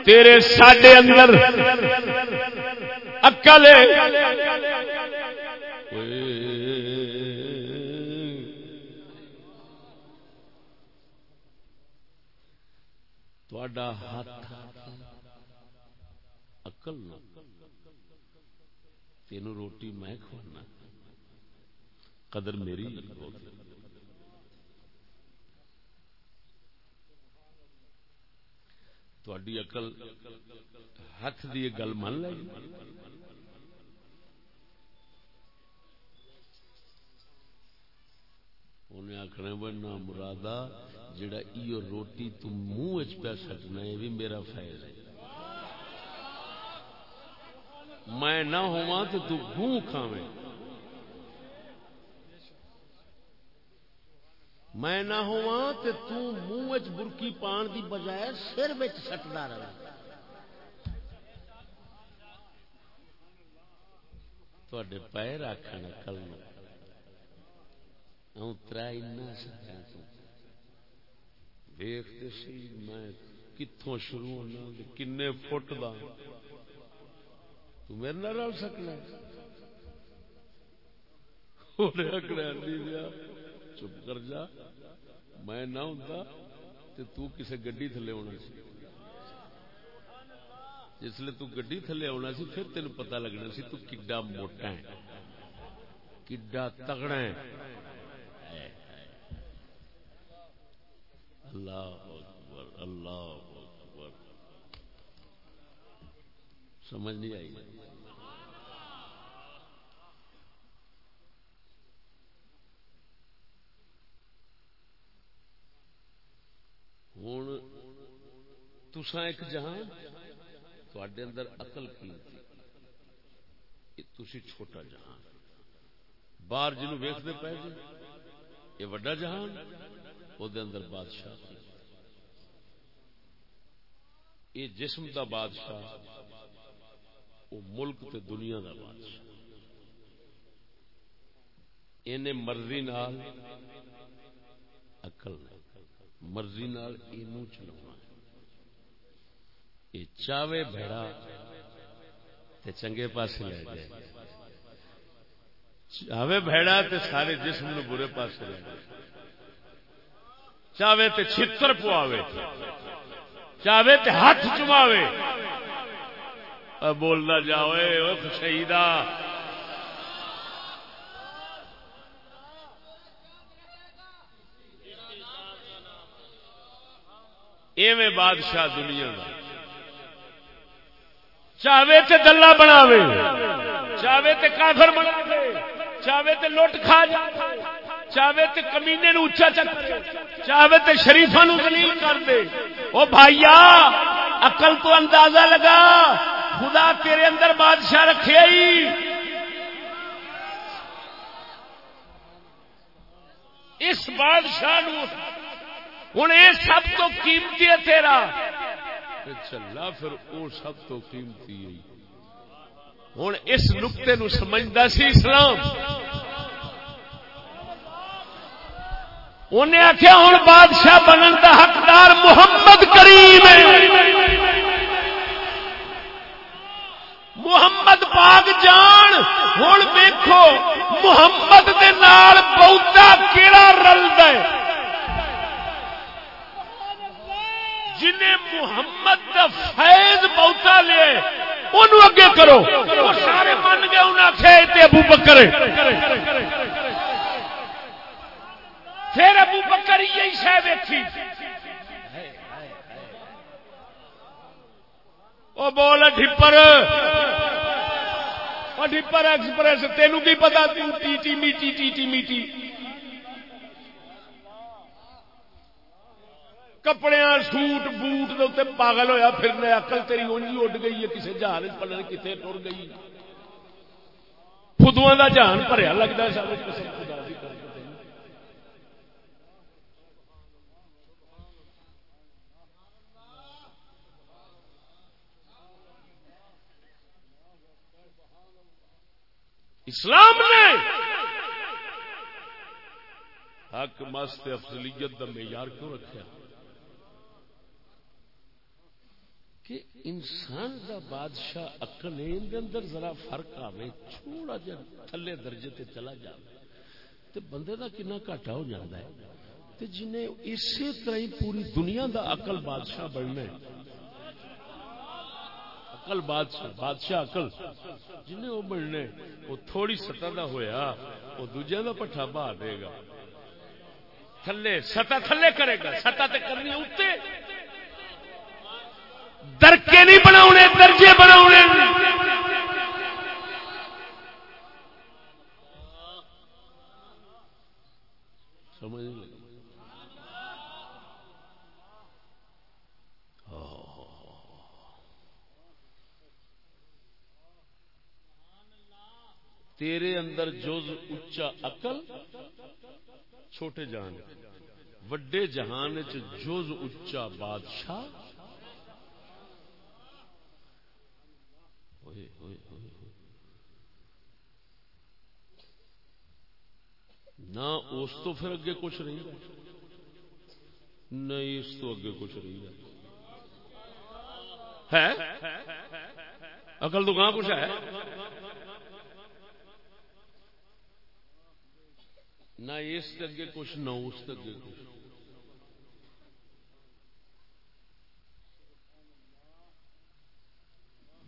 تیرے ساڈے اندر اکل ہاتھ اکل نہ تین روٹی میں کھوانا قدر میری تھوڑی اقل ہاتھ کی گل من لے۔ انہیں آخنا بننا مرادا جڑا ایو روٹی تم منہ پہ سٹنا یہ بھی میرا فائد ہے۔ میں نہ ہوا تو تو توں کھاویں۔ میں نہ ہوا تے تو منہ برکی پان دی بجائے سر سٹتا رہا۔ تے پیر آخر کل اترا سارا ویختے سی، میں کتوں شروع ہونا کن فٹ دا۔ تو میرے نہ رل سکنا۔ چپ کر جا۔ میں نہ ہوں تو تو کسے گڈی تھلے ہونا سی۔ جس لیے تو گڈی تھلے ہونا سی، پھر تین پتا لگنا سی تو کڈا موٹا ہے، کڈا تگڑا ہے۔ اللہ اکبر اللہ اکبر۔ سمجھ نہیں آئی۔ ہوں تسا ایک جہان تھے اندر اقل کی تھی چھوٹا جہان باہر جنوب ویختے پے جی یہ وڈا جہان وہ اندر بادشاہ۔ یہ جسم دا بادشاہ وہ ملک تے دنیا دا بادشاہ۔ انہیں مرضی نال اقل نہیں۔ مرضی نال اینو چلا یہ چاوے بھڑا تے چنگے پاس لے جائے چاوے بھڑا تے سارے جسم نو برے پاس لے جائے چاوے تے چھتر پواوے۔ چاوے تے ہاتھ چماوے۔ بولنا جاؤ شہیدہ ایویں بادشاہ دنیا کا چاہے تے دلہ بناوے چاہے تے کافر بناوے چاہے تے لوٹ کھا جائے چاہے تے کمینے نو اچا چک چاہے تے شریفا نو دلیل کر دے۔ او بھائیا عقل تو اندازہ لگا، خدا تیرے اندر بادشاہ رکھے ہی اس بادشاہ نو ہوں یہ سب تو قیمتی ہے تیرا۔ چلا پھر وہ سب تو قیمتی ہے۔ ہوں اس نقطے نو سمجھتا سی اسلام۔ انہیں آخیا ہوں بادشاہ بنن کا حقدار محمد کریم محمد پاک جان ہوں دیکھو محمد دے نال بہتا کہڑا رلد ہے۔ جنہیں محمد دا فیض بہتا لے ان اگے کرو۔ وہ سارے من گئے انہیں آخیا ابو بکر۔ پھر ابو بکر یہی شہ ویکھی۔ وہ بول ڈپر ڈپر ایکسپریس، تینوں کی پتا ٹی ٹی، میٹی، ٹی ٹی، میٹی۔ کپڑے سوٹ بوٹ پاگل ہویا پھر اکل تیری اونجی اڈ گئی ہے کسی جہاز پلن کتنے ٹر گئی۔ فدو کا جہان بھریا لگتا ہے اسلام نے حق مست افضلیت کا معیار کیوں رکھا کہ انسان دا بادشاہ اکل اندر ذرا فرق آئے چھوڑا جا تھلے درجے تے چلا جائے تو بندے دا کنا گھاٹا ہو جاتا ہے۔ تے جنہیں اسی طرح ہی پوری دنیا دا عقل بادشاہ بننا ہے۔ اقل بادشاہ بادشاہ اقل جن وہ بننے وہ تھوڑی سطح کا ہوا وہ دوجے کا پٹھا بہا دے گا۔ تھلے، سطح تھلے کرے گا، سطح تے کرنی اتنے درکے نہیں بنا درجے بنا تیرے اندر جز اچا اقل چھوٹے جہان۔ وڈے جہان جز اچا بادشاہ۔ نہ اس تو پھر اگے کچھ نہیں نہیں اس تو اگے کچھ نہیں۔ ہے؟ اکل تو کہاں کچھ ہے؟ نہ اس اگے کچھ، نہ اس اگے کچھ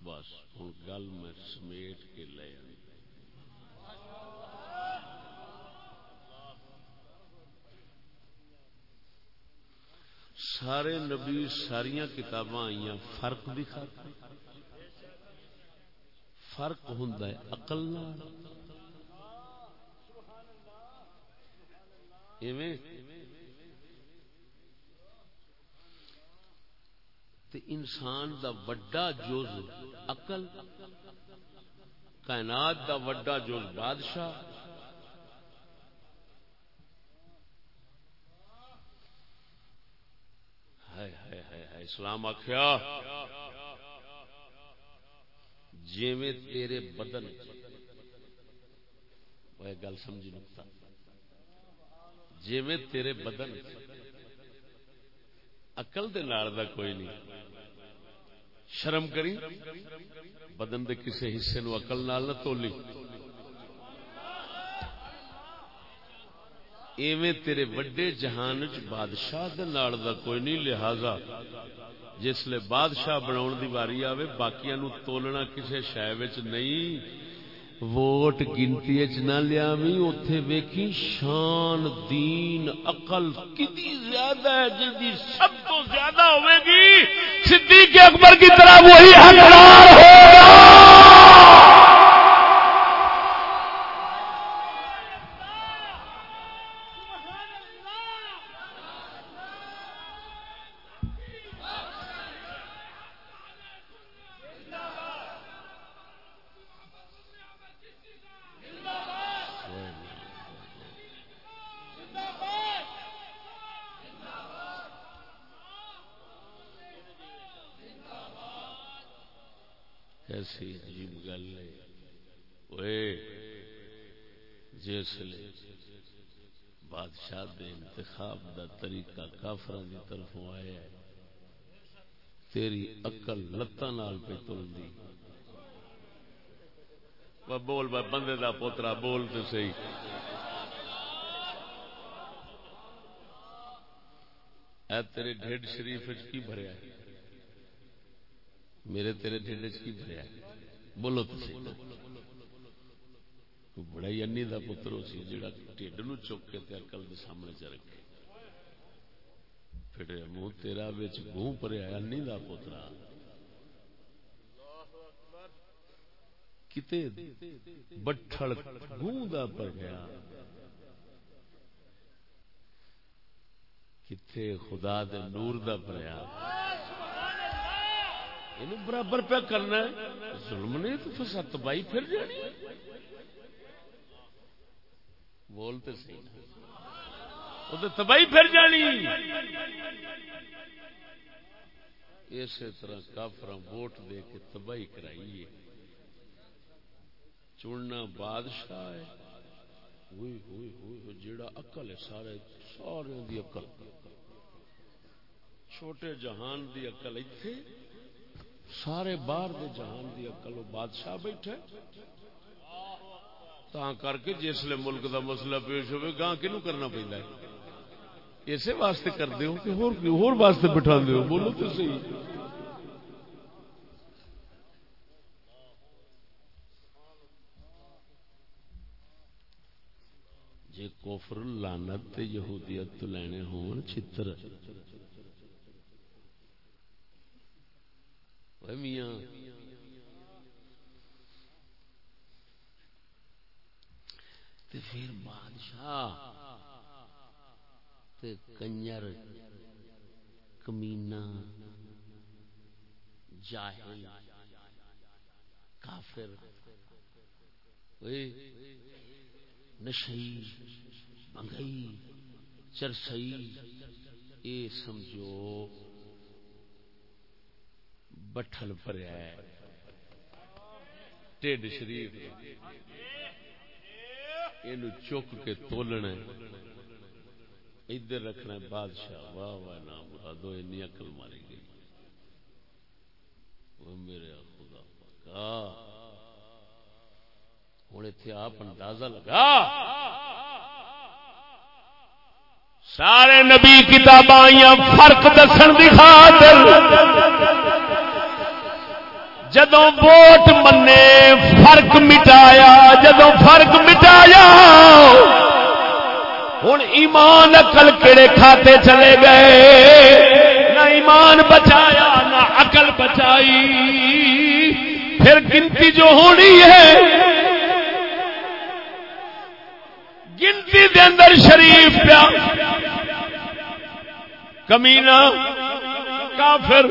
بس ہوں گل میں سمیٹ کے لے سارے نبی ساریا کتاباں آئی فرق دکھا فرق ہوں اقل انسان دا وڈا جز اقل کائنات دا وڈا جز بادشاہ۔ اسلام آخیا جی تیرے بدن۔ گل سمجھی نکتا۔ جی تیرے بدن۔ اقل دا کوئی نہیں۔ شرم کری؟ بدن دے کسی حصے نو اقل نال نہ تولی ایویں تیرے وڈے جہان چ بادشاہ دا کوئی نہیں، لہذا جسے بادشاہ بنا دی واری آئے باقی نو تولنا کسی شہ نہیں۔ ووٹ گنتی چ نہ لیا اتے ویکھی شان، دین اقل کتنی زیادہ ہے جلدی سب تو زیادہ ہوئے گی۔ صدیق اکبر کی طرح وہی حقدار ہوگا کافر کی طرف آیا ہے۔ تیری اقل لتان پہ تل دی بول با بندے دا پوترا بول تو سی اے تیرے ڈھڈ شریف کی بھریا ہے؟ میرے تیرے ڈھڈ کی بھریا ہے؟ بولو تو سی بڑا ہی انی کا پتر ہو سی جا ٹھڈ نو چک کے اکل کے سامنے چ رکھے۔ پھر منہ تیرا بچ گوں پریا انی کا پوترا۔ کتے بٹھڑ گوں دا پر گیا۔ کتے خدا دے نور دا پریا یہ برابر پہ کرنا ہے۔ ظلم نہیں تو پھر ستبائی پھر جانی بولتے سی وہ تو تباہی پھر جانی۔ اسی طرح کافر ووٹ دے کے تباہی کرائیے چننا بادشاہ ہے۔ ہوئی ہوئی ہوئی جیڑا اقل ہے، سارے سارے دی اقل چھوٹے جہان دی اقل اتنے سارے باہر دے جہان دی اقل وہ بادشاہ بیٹھے۔ تا کر کے جسے ملک دا مسئلہ پیش ہوئے گاہ کنو کرنا پہنتا ہے؟ اسی واسطے کرتے ہو کہ ہور واسطے بٹھا ہو بولو تو صحیح۔ جی کوفر لانت یہودیت تو لینے ہون چتر میاں۔ پھر بادشاہ۔ تے کنجر کمینا جاہل، کافر نشئی، منگئی، چرسئی اے سمجھو، بٹھل پریا ہے۔ ٹھڈ شریف، یہ چک کے تولنا ادھر رکھنا ہے، بادشاہ۔ واہ واہ، نام۔ مرادو این اکل ماری گئی۔ وہ میرے خدا پکا ہوں اتنے آپ اندازہ لگا۔ سارے نبی کتاباں فرق دسن کی خاطر۔ جدو ووٹ منے فرق مٹایا۔ جدو فرق مٹایا ہوں ایمان اکل کہڑے کھاتے چلے گئے؟ نہ ایمان بچایا، نہ اقل بچائی۔ پھر گنتی جو ہونی ہے، گنتی دے اندر شریف پیا۔ کمینا کافر،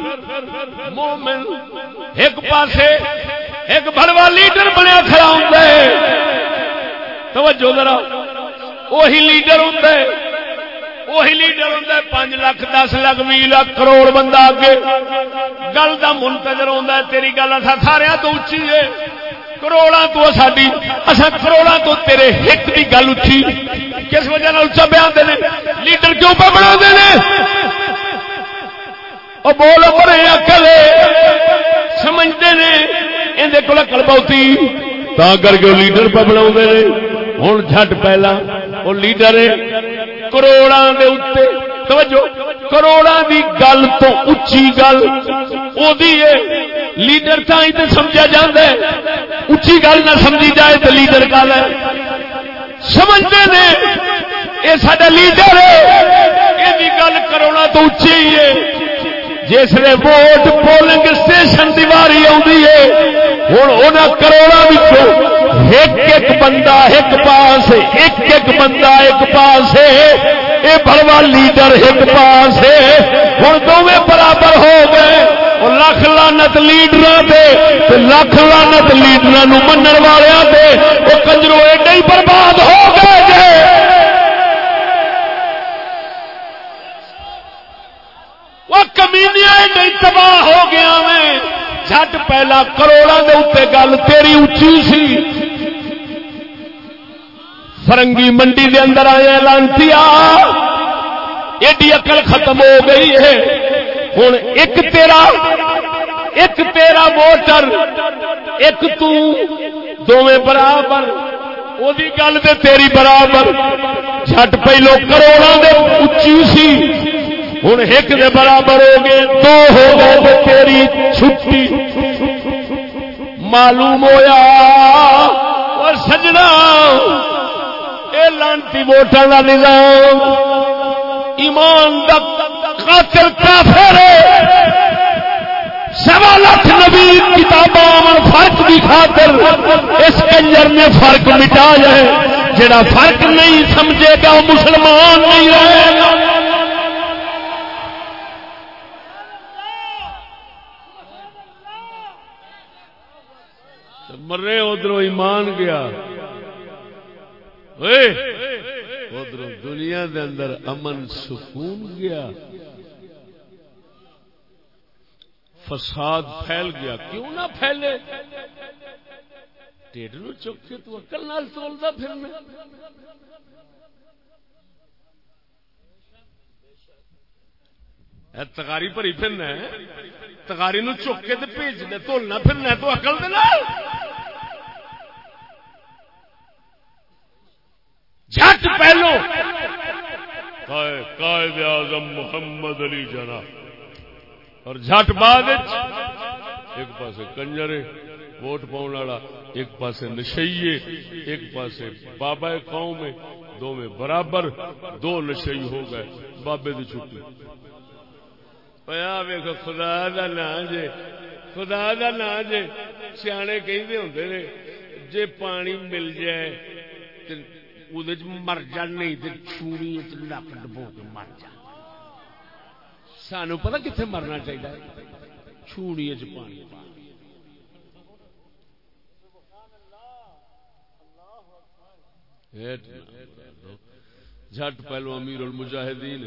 مومن، ایک پاسے ایک بڑوا لیڈر بنیا کھڑا ہوں توجہ ذرا۔ وہی لیڈر ہوں وہی لیڈر ہوں پانچ لاکھ، دس لاکھ بھی لاکھ، کروڑ بندہ اگے. گل کا منتظر ہوتا ہے. تیری گل اصا سارے تو اچھی ہے. کروڑا تو ساری اصا کروڑا تو تیرے ہٹ کی گل اچھی کس وجہ اچا بیان دے لیڈر کیوں پہ بنا دے وہ بول پڑے اکل سمجھتے ہیں اندر کو اکل بہتی. تا کر کے لیڈر پہ بنا ہوں جٹ پہلا وہ لیڈر کروڑا توجہ کروڑا دی گل تو اچھی گل۔ لیڈر تھی تو سمجھا جا اچھی گل نہ سمجھی جائے تو لیڈر گل ہے۔ سمجھتے ہیں یہ سارا لیڈر ہے یہ گل کروڑا تو اچھی ہے۔ جس نے ووٹ پولنگ اسٹیشن دیواری آئی ہے ہوں کروڑا ایک ایک بندہ ایک پاس، ایک ایک بندہ ایک پاس یہ بڑوا لیڈر ایک پاس ہوں دونوں برابر ہو گئے۔ لکھ لانت لیڈر دے لکھ لانت لیڈر من والوں دے وہ کنجرو ایڈے ہی برباد ہو وہ کمینیا ایڈے تباہ ہو گیا میں۔ جٹ پہلا کروڑا دے اتنے گل تیری اچھی سی۔ فرنگی منڈی دے اندر آیا لانتی ایڈی اقل ختم ہو گئی ہے۔ ہوں ایک تیرا ایک تیرا ووٹر ایک تمے برابر۔ وہ گل تو تیری برابر۔ چھٹ پہلو کروڑا دے اچھی سی۔ ہوں ایک دے برابر ہو گئے، دو ہو گئے تیری چھٹی۔ معلوم ہویا اور سجنا لانتی ووٹان کا نظام۔ ایمان قاتل کافر سوا لاکھ نبی کتاباں فرق کی خاطر اس کنجر نے فرق مٹا جائے جڑا فرق نہیں سمجھے گا، مسلمان نہیں رہے گا۔ مرے ادھر ایمان گیا۔ ادھر دنیا دے اندر امن، سکون گیا۔ فساد پھیل گیا۔ کیوں نہ پھیلے؟ ٹھڈ نو چک کے تو اکل نال تولتا پھرنا۔ تکاری بھری پھرنا تکاری نو چک کے بھیج دے، تولنا پھرنا تو اکل دے نال۔ جھٹ پہلو۔ قائد اعظم محمد علی جنا اور جھٹ بعد ایک پاس کنجرے ووٹ پاؤن والا ایک پاس نشیے ایک پاس بابا قوم دونوں برابر دو نشئی ہو گئے بابے کی چھٹی۔ پیا ویک خدا کا نام جے خدا کا نام جے سیانے کہیں ہوں جے پانی مل جائے مر جان، نہیں تو چوری ڈبو کے مر جان۔ سانو پتا کتنے مرنا چاہیے چوڑی پانی۔ جٹ پہلو امیر المجاہدین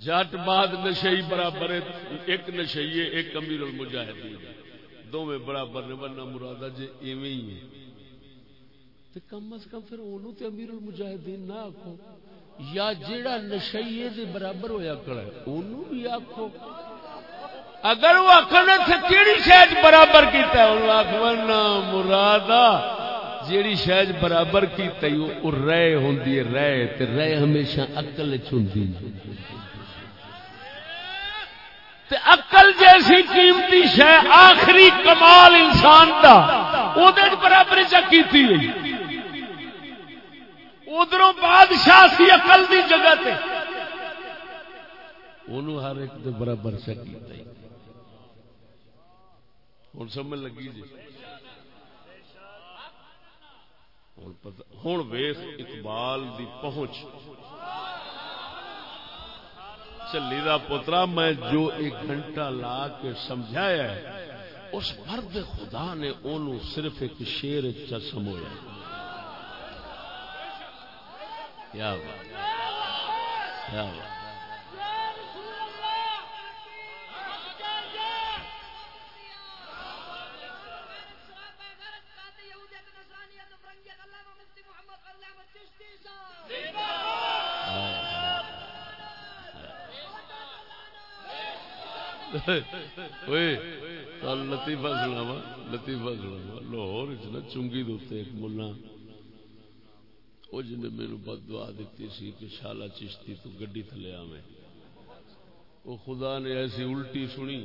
جٹ بعد نشئی برابر ایک نشئی ایک امیر المجاہدین دونوں برابر نے بننا مرادہ جی ایویں ہی ہے۔ کم از کم پھر انہوں تے امیر المجاہدین نہ آکھو، یا جیڑا نشئی دے برابر ہویا کڑا ہے انہوں بھی آکھو۔ اگر وہ آخر کیڑی شہج برابر کیتا ہے، انہوں آخو نا مرادا جیڑی شہج برابر کیتا ہے، وہ رے ہوندی ہے رے تے رے ہمیشہ عقل چوندی تے عقل جیسی قیمتی شہ آخری کمال انسان دا او دے برابر چا کیتی ہے ادھر بادشاہ سی اقل دی جگہ تے۔ انہوں ہر ایک دے برابر شکی ہوں سمجھ لگی جی؟ ہوں ویس اقبال دی پہنچ چلی دا پترا، میں جو ایک گھنٹہ لا کے سمجھایا ہے، اس مرد خدا نے انہوں صرف ایک شیر چسم ہوا کیا کیا لطیفہ سناوا لطیفہ سناوا لاہور چنگی دے ایک ملا وہ جن نے میرے بد دعا دیتی سی کہ شالا چشتی تو گڈی تھلے آویں وہ خدا نے ایسی الٹی سنی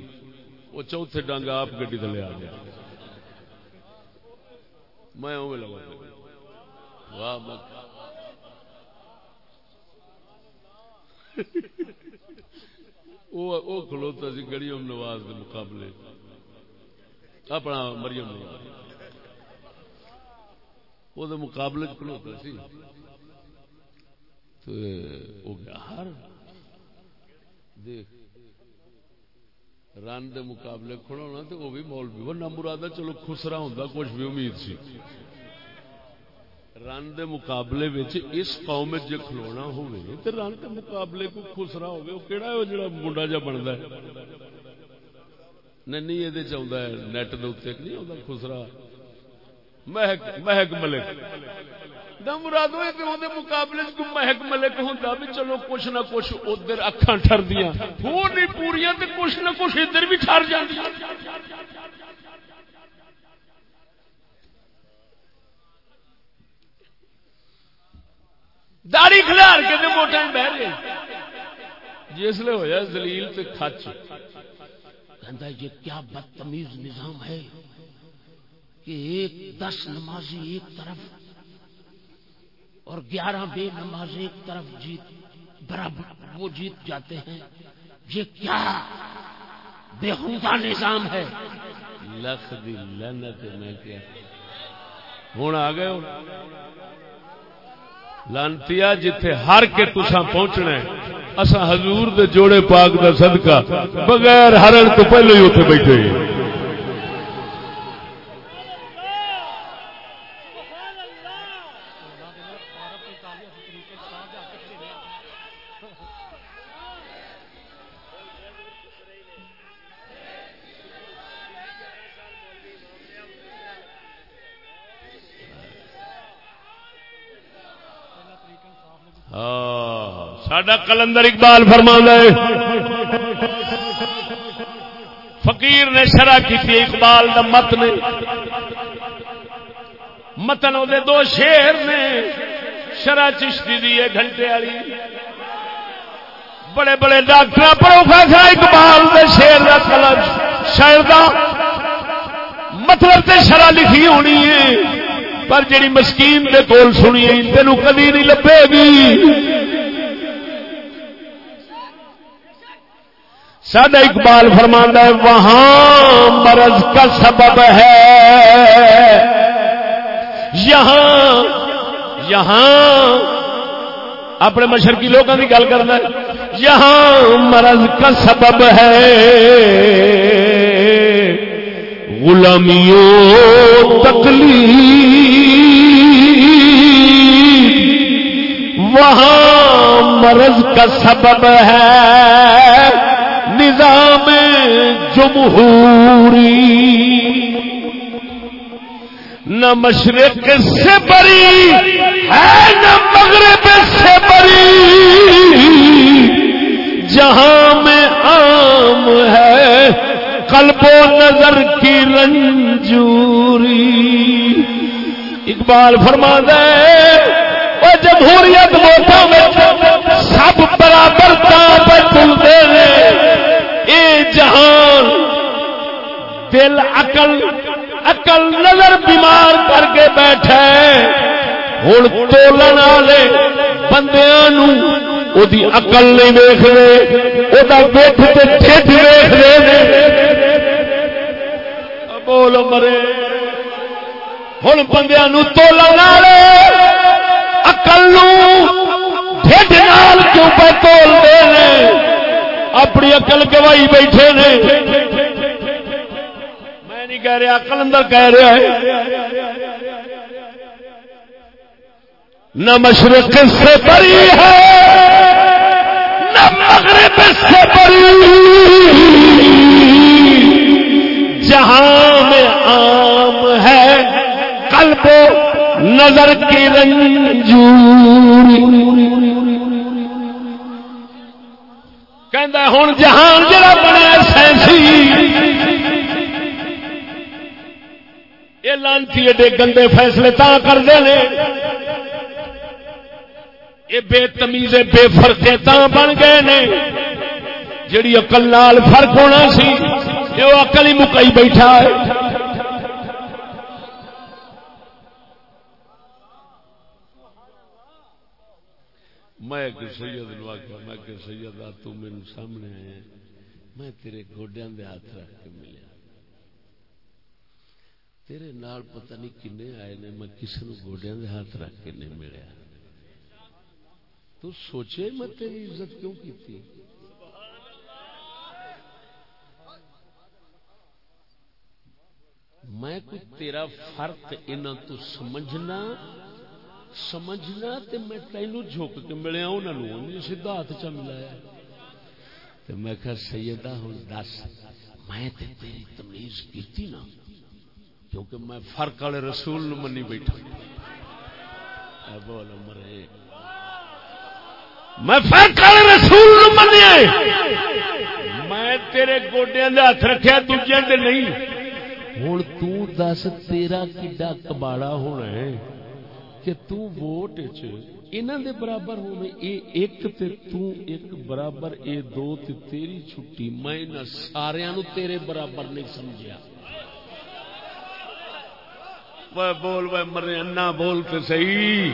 وہ چوتھے ڈنگ آپ گڈی تھلے آ گیا میں اوے لگا واہ وہ کھلوتا سی گڑیم نواز کے مقابلے۔ اپنا مریم نواز وہ مقابلے کھلوتا سی۔ تو وہ گیا ہر۔ دیکھ۔ رن دے مقابلے کھڑونا تو وہ بھی مول بھی وہ مرادہ چلو خسرا ہوں کچھ بھی امید سی۔ رن دے مقابلے اس قوم جی کھلونا ہوئے تو رن دے مقابلے کو خسرا ہوگی وہ کہڑا ہے وہ جڑا منڈا جا بنتا ہے؟ نہیں یہ چاہتا ہے، نیٹ دے اتنے نہیں آتا خسرا۔ مہک مہک ملک۔ مراد مقابلے کو مہک ملک ہوں بھی چلو کچھ نہ کچھ ادھر اکھان ٹر دیا وہ نہیں پوریا تو کچھ نہ کچھ ادھر بھی ٹر جی داڑی کھلار کے موٹا بہ گئے جسے ہوا زلیل پہ کچ یہ کیا بدتمیز نظام ہے کہ ایک دس نمازی ایک طرف اور گیارہ بے نماز ایک طرف جیت، برابر وہ جیت جاتے ہیں۔ یہ کیا بےحدہ نظام ہے؟ لکھ دی لنت میں کیا۔ ہوں آ گئے لانتی جتھے ہر کے تساں پہنچنا ہے۔ اصا حضور دے جوڑے پاک دا صدقہ بغیر ہرن تو پہلے ہی اتنے بیٹھے ساڈا کلندر اقبال فرما ہے۔ فقیر نے شرح کی اقبال دا مت نے متن وہ دو شیر نے شرح چشتی دی ہے گھنٹے والی۔ بڑے بڑے ڈاکٹر پروفیسر اقبال دے شیر دا کلر شہر دا مطلب تے شرح لکھی ہونی ہے۔ پر جڑی مسکین دے کول سنی تینوں کدی نہیں لبے گی۔ سادہ اقبال فرماندہ ہے، وہاں مرض کا سبب ہے۔ یہاں یہاں، اپنے مشرقی لوگوں کی گل کرنا ہے۔ یہاں مرض کا سبب ہے۔ غلامیوں تکلیف وہاں مرض کا سبب ہے۔ نظام جمہوری، نہ مشرق سے بری ہے، نہ مغرب سے بری۔ جہاں میں عام ہے، قلب و نظر کی رنجوری۔ اقبال فرما دے وہ جمہوریت ووٹوں میں سب برابر پہ تلتے ہیں اے جہان، دل عقل عقل نظر بیمار کر کے بیٹھے ہوں تولن والے بندیا اقل نہیں ویخ رہے وہ بٹ ٹھڈ ویخ رہے بول مرے ہوں بندیا تولن والے اقل ٹھڈ نال کیوں پہ تول دے اپنی اقل گوائی بیٹھے نے۔ میں نہیں کہہ رہا اقل اندر کہہ رہا ہے۔ نہ مشرق سے بری ہے، نہ مغرب سے بری۔ جہاں میں عام ہے، قلب نظر کی رنجوری کہ ہوں جہان جڑا بنا سینسی یہ لانتی ایڈے گندے فیصلے تا کرتے ہیں یہ بے تمیزے، بے فرقے تا بن گئے نے۔ جڑی اقل نال فرق ہونا سی، یہ اقل ہی مکئی بیٹھا ہے۔ میں کہ سید نو آخیا میں کہ سید آ، تو میرے سامنے آیا میں تیرے گوڈیا دے ہاتھ رکھ کے ملیا۔ تیرے نال پتہ نہیں کنے آئے نے، میں کسی نو گوڈیا دے ہاتھ رکھ کے نہیں ملیا۔ تو سوچے میں تیری عزت کیوں کی تھی میں کوئی تیرا فرق انہوں تو سمجھنا سمجھنا تے میں تینو جھک کے ملیا انہوں نے سیدھا ہاتھ چ ملایا۔ تے میں کہ سیدہ ہوں دس، میں تے تیری تمیز کیتی نا، کیونکہ میں فرق والے رسول نو منی بیٹھا۔ بول مرے میں فرق والے رسول نو منیا میں تیرے گوڈیاں دے ہاتھ رکھیا دوجے دے نہیں۔ ہوں تو دس تیرا کڈا کباڑا ہونا ہے؟ کہ تو ووٹ انہوں دے برابر ہونے، اے ایک تے تو ایک برابر، اے دو تے تیری چھٹی، میں نہ سارے نو تیرے برابر نہیں سمجھیا۔ وہ بول، وہ مرے انا بول تے صحیح۔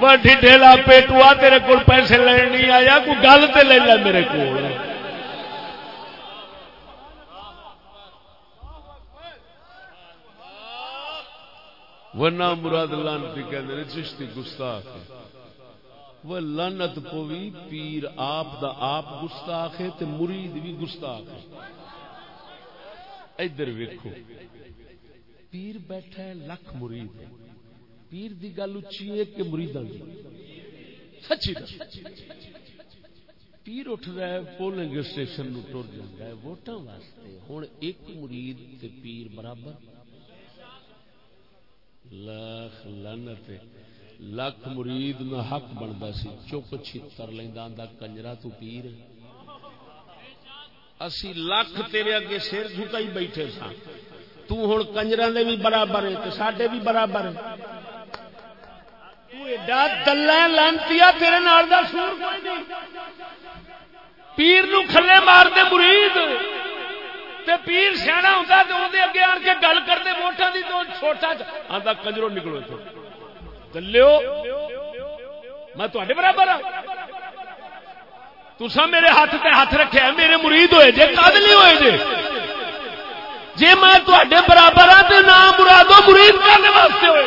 وہ ڈھیلا پیٹوا، تیرے کول پیسے لین نہیں آیا، کوئی گل تے لے لے میرے کول۔ وہ نہ مراد لانتی کہتے چشتی گستاخ وہ لانت پوی پیر آپ دا آپ گستاخ ہے تے مرید بھی گستاخ ہے۔ ادھر ویکو پیر بیٹھا ہے، لکھ مرید ہے۔ پیر دی گل اچھی ہے کہ مریداں دی۔ سچی پیر اٹھ رہا ہے، پولنگ اسٹیشن نو ٹر جاتا ہے۔ ووٹاں واسطے ہوں ایک مرید تے پیر برابر۔ لاکھ لانت لکھ مرید نہ حق بنتا سی۔ چپ چھتر لیندا لینا کنجرا تو پیر۔ اسی لکھ تیرے اگے سر جھکائی بیٹھے سن تو ہوں کنجر دے بھی برابر ہے سڈے بھی برابر ہے۔ تو ایڈا دلہ لانتی تیرے نال دا سور کوئی نہیں۔ پیر نو کھلے مار دے مرید۔ تے پیر سیاح ہوتا تو وہ اگے آن کے گل کرتے ووٹان کی تو چھوٹا آتا کنجرو نکلو تو چلو میں تے برابر ہوں تسا میرے ہاتھ تے ہاتھ رکھے میرے مرید ہوئے جے کدلی ہوئے جے۔ جی میں ہاں تے برابر ہوں تو نام مرادو مرید کرنے واسطے ہوئے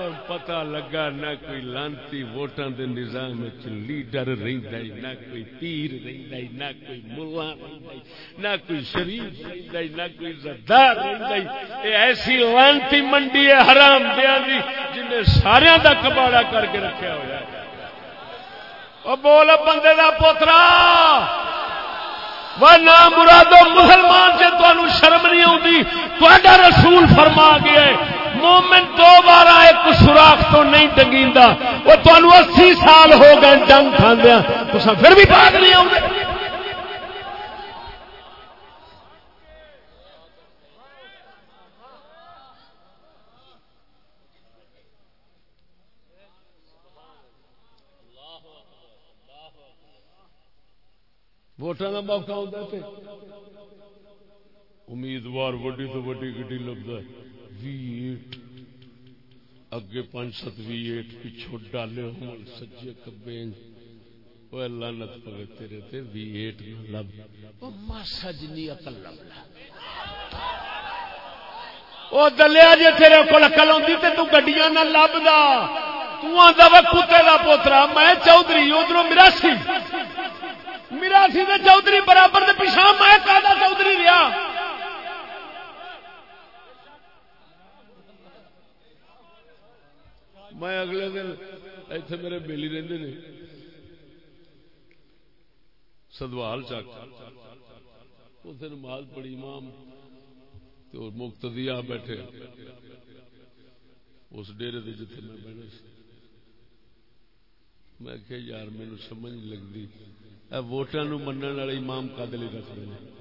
اور پتہ لگا نہ کوئی لانتی ووٹاں دے نظام لیڈر رہندا نہ کوئی پیر رہندا نہ کوئی ملا رہندا نہ کوئی شریف رہندا نہ کوئی زردار رہندا اے ایسی لانتی منڈی ہے حرام دیاں دی جن نے سارے دا کباڑا کر کے رکھیا ہوا ہے۔ او بول بندے دا پوترا وہ نہ مرادو مسلمان سے تمہیں شرم نہیں آتی تا رسول فرما گیا ہے۔ مومن دو بار ایک سوراخ تو نہیں ٹنگی وہ تمہیں اسی سال ہو گئے، جنگ کھاندیا تو پھر بھی بات نہیں آؤ ووٹان کا موقع ہوتا ہے امیدوار وڈی تو وڈی گڈی لگتا ہے۔ وی ایٹ اگے پانچ ست وی ایٹ پچھو ڈالے ہوں سجے کبے وہ لانت پوے تیرے تے وی ایٹ نہ لب۔ وہ ماسا جنی اکل لب وہ دلیا جی تیرے کو اکل ہوتی تے تو گڈیاں نہ لبدا تو آندا وہ کتے دا پوترا، میں چودھری ادھروں مراسی مراسی دے چودھری برابر دے پیچھے میں کادا چودھری رہا میں اگلے دن اتنے میرے بےلی رہتے نے سدوال چک اتنے نماز پڑی امام تو مقتدی آ بیٹھے اس ڈیرے دے جتنے میں بہنے میں کہ یار مینو سمجھ نہیں لگتی ووٹان من والے امام کد لی رکھ رہے ہیں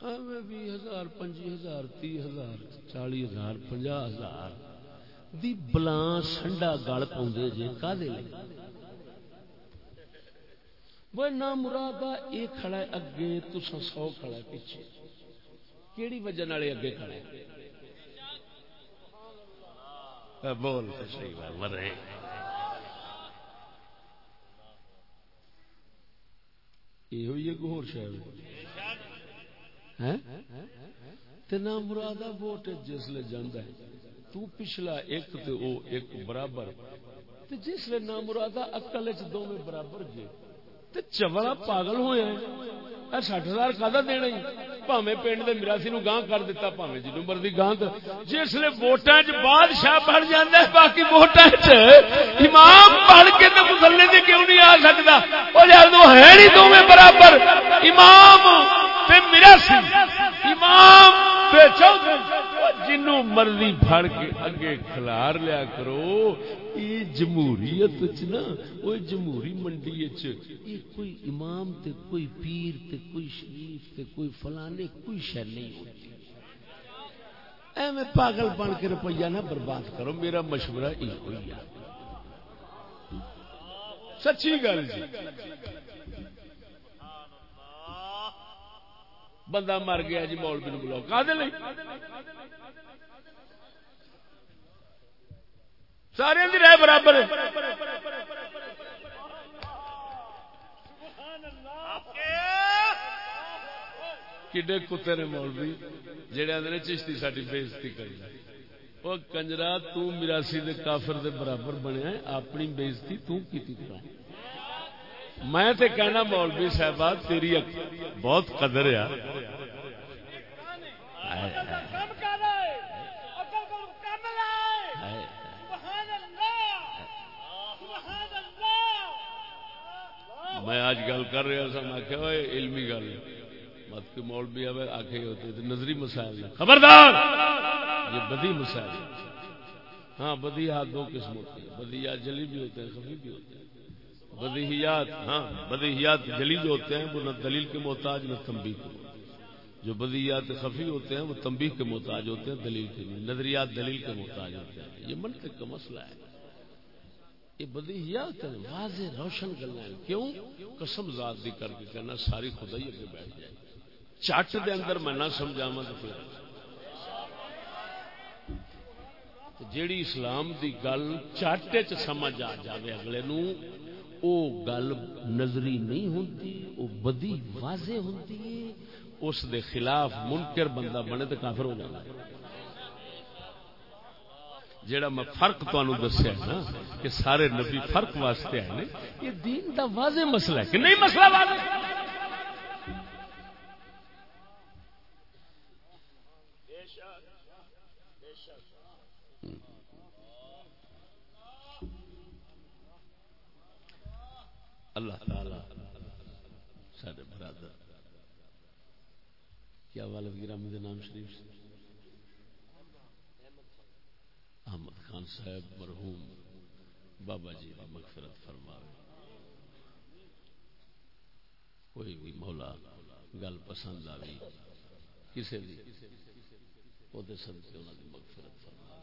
بھی ہزار پنجی ہزار تی ہزار چالی ہزار پنجا ہزار دی بلان سنڈا گل پاؤں جی کا وہ نہ مراد یہ کھڑا ہے اگے تو سو کھڑا ہے پیچھے۔ کیڑی وجہ والے اگے کھڑے بول صحیح بات مر رہے یہ ہوئی ہے کوئی اور شاید نہ مرادہ ووٹ جسل جانا ہے، تو پچھلا ایک تے او ایک برابر۔ تے جسل نہ مرادہ اکل چ دو میں برابر جے تے چوڑا پاگل ہویا ہے سٹھ ہزار کا دینا ہی پنڈ دے مراسی نو گاں کر دیتا پاوے جنو مرضی گاں تو جسل بادشاہ بڑھ جاندا باقی ووٹاں امام پڑھ کے تے مسلے تے کیوں نہیں آ سکدا؟ او یار تو ہے نہیں دوویں برابر امام جنو مرضی پھڑ کے اگے کھلار لیا کرو یہ جمہوریت نا وہ جمہوری منڈی کوئی امام تے کوئی پیر تے کوئی شریف تے کوئی فلانے کوئی شہ نہیں ہوتی۔ ایویں پاگل بن کے روپیہ نہ برباد کرو، میرا مشورہ یہ ہوئی ہے۔ سچی گل جی۔ بندہ مر گیا جی مولوی نو بلاؤ۔ کا سارے رہ برابر کڈے کتے نے مولوی جہے آدھے چشتی ساری بےزتی کری۔ وہ کنجرا تراسی دے کافر دے برابر بنیا اپنی بےزتی تھی کرا۔ میں تے کہنا مولوی صاحب تیری بہت قدر ہے۔ میں آج گل کر رہا سا، میں کہ علمی گل۔ مت کے مولوی آئے ہوتے نظری مسائل خبردار! یہ بدی مسائل ہاں بدی ہاتھ دو قسم ہوتی ہے بدی ہاتھ جلی بھی ہوتے ہیں، خفی بھی ہوتے ہیں۔ بدیہیات ہاں بدیہیات جلی جو ہوتے ہیں، وہ نہ دلیل کے محتاج، نہ تمبی کے جو بدیہیات خفی ہوتے ہیں، وہ تمبی کے محتاج ہوتے ہیں، دلیل کے نہیں۔ نظریات دلیل کے محتاج ہوتے ہیں۔ یہ منطق کا مسئلہ ہے۔ یہ بدیہیات ہیں، واضح روشن گلا کیوں؟ قسم ذات دی کر کے کہنا ساری خدا ہی اگے بیٹھ جائے۔ چٹ دے اندر میں نہ سمجھاوا تو پھر۔ جیڑی اسلام دی گل چٹ چ سمجھ آ جاوے اگلے نو او گل نظری نہیں ہوتی او بدی واضح ہوتی ہے، اس دے خلاف منکر بندہ بنے تو کافر ہو جاتا ہے۔ جیڑا میں فرق تمہیں دسیا نا، کہ سارے نبی فرق واسطے آئے یہ دین دا واضح مسئلہ ہے، کہ نہیں مسئلہ واضح؟ اللہ تعالی سارے برادر۔ کیا والد گرامی نام شریف سے احمد خان صاحب مرحوم بابا جی کی مغفرت فرماوے۔ کوئی بھی مولا گل پسند آئی کسی بھی وہ صدقے انہوں کی مغفرت فرما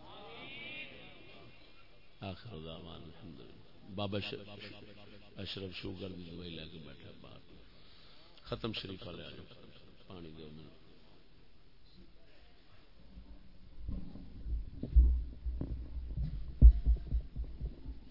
آخر دعوان الحمدللہ۔ بابا شریف۔ اشرف شوگر کی دوائی لے کے بیٹھا باہر۔ ختم شریف والے آ جاؤ۔ پانی دو منٹ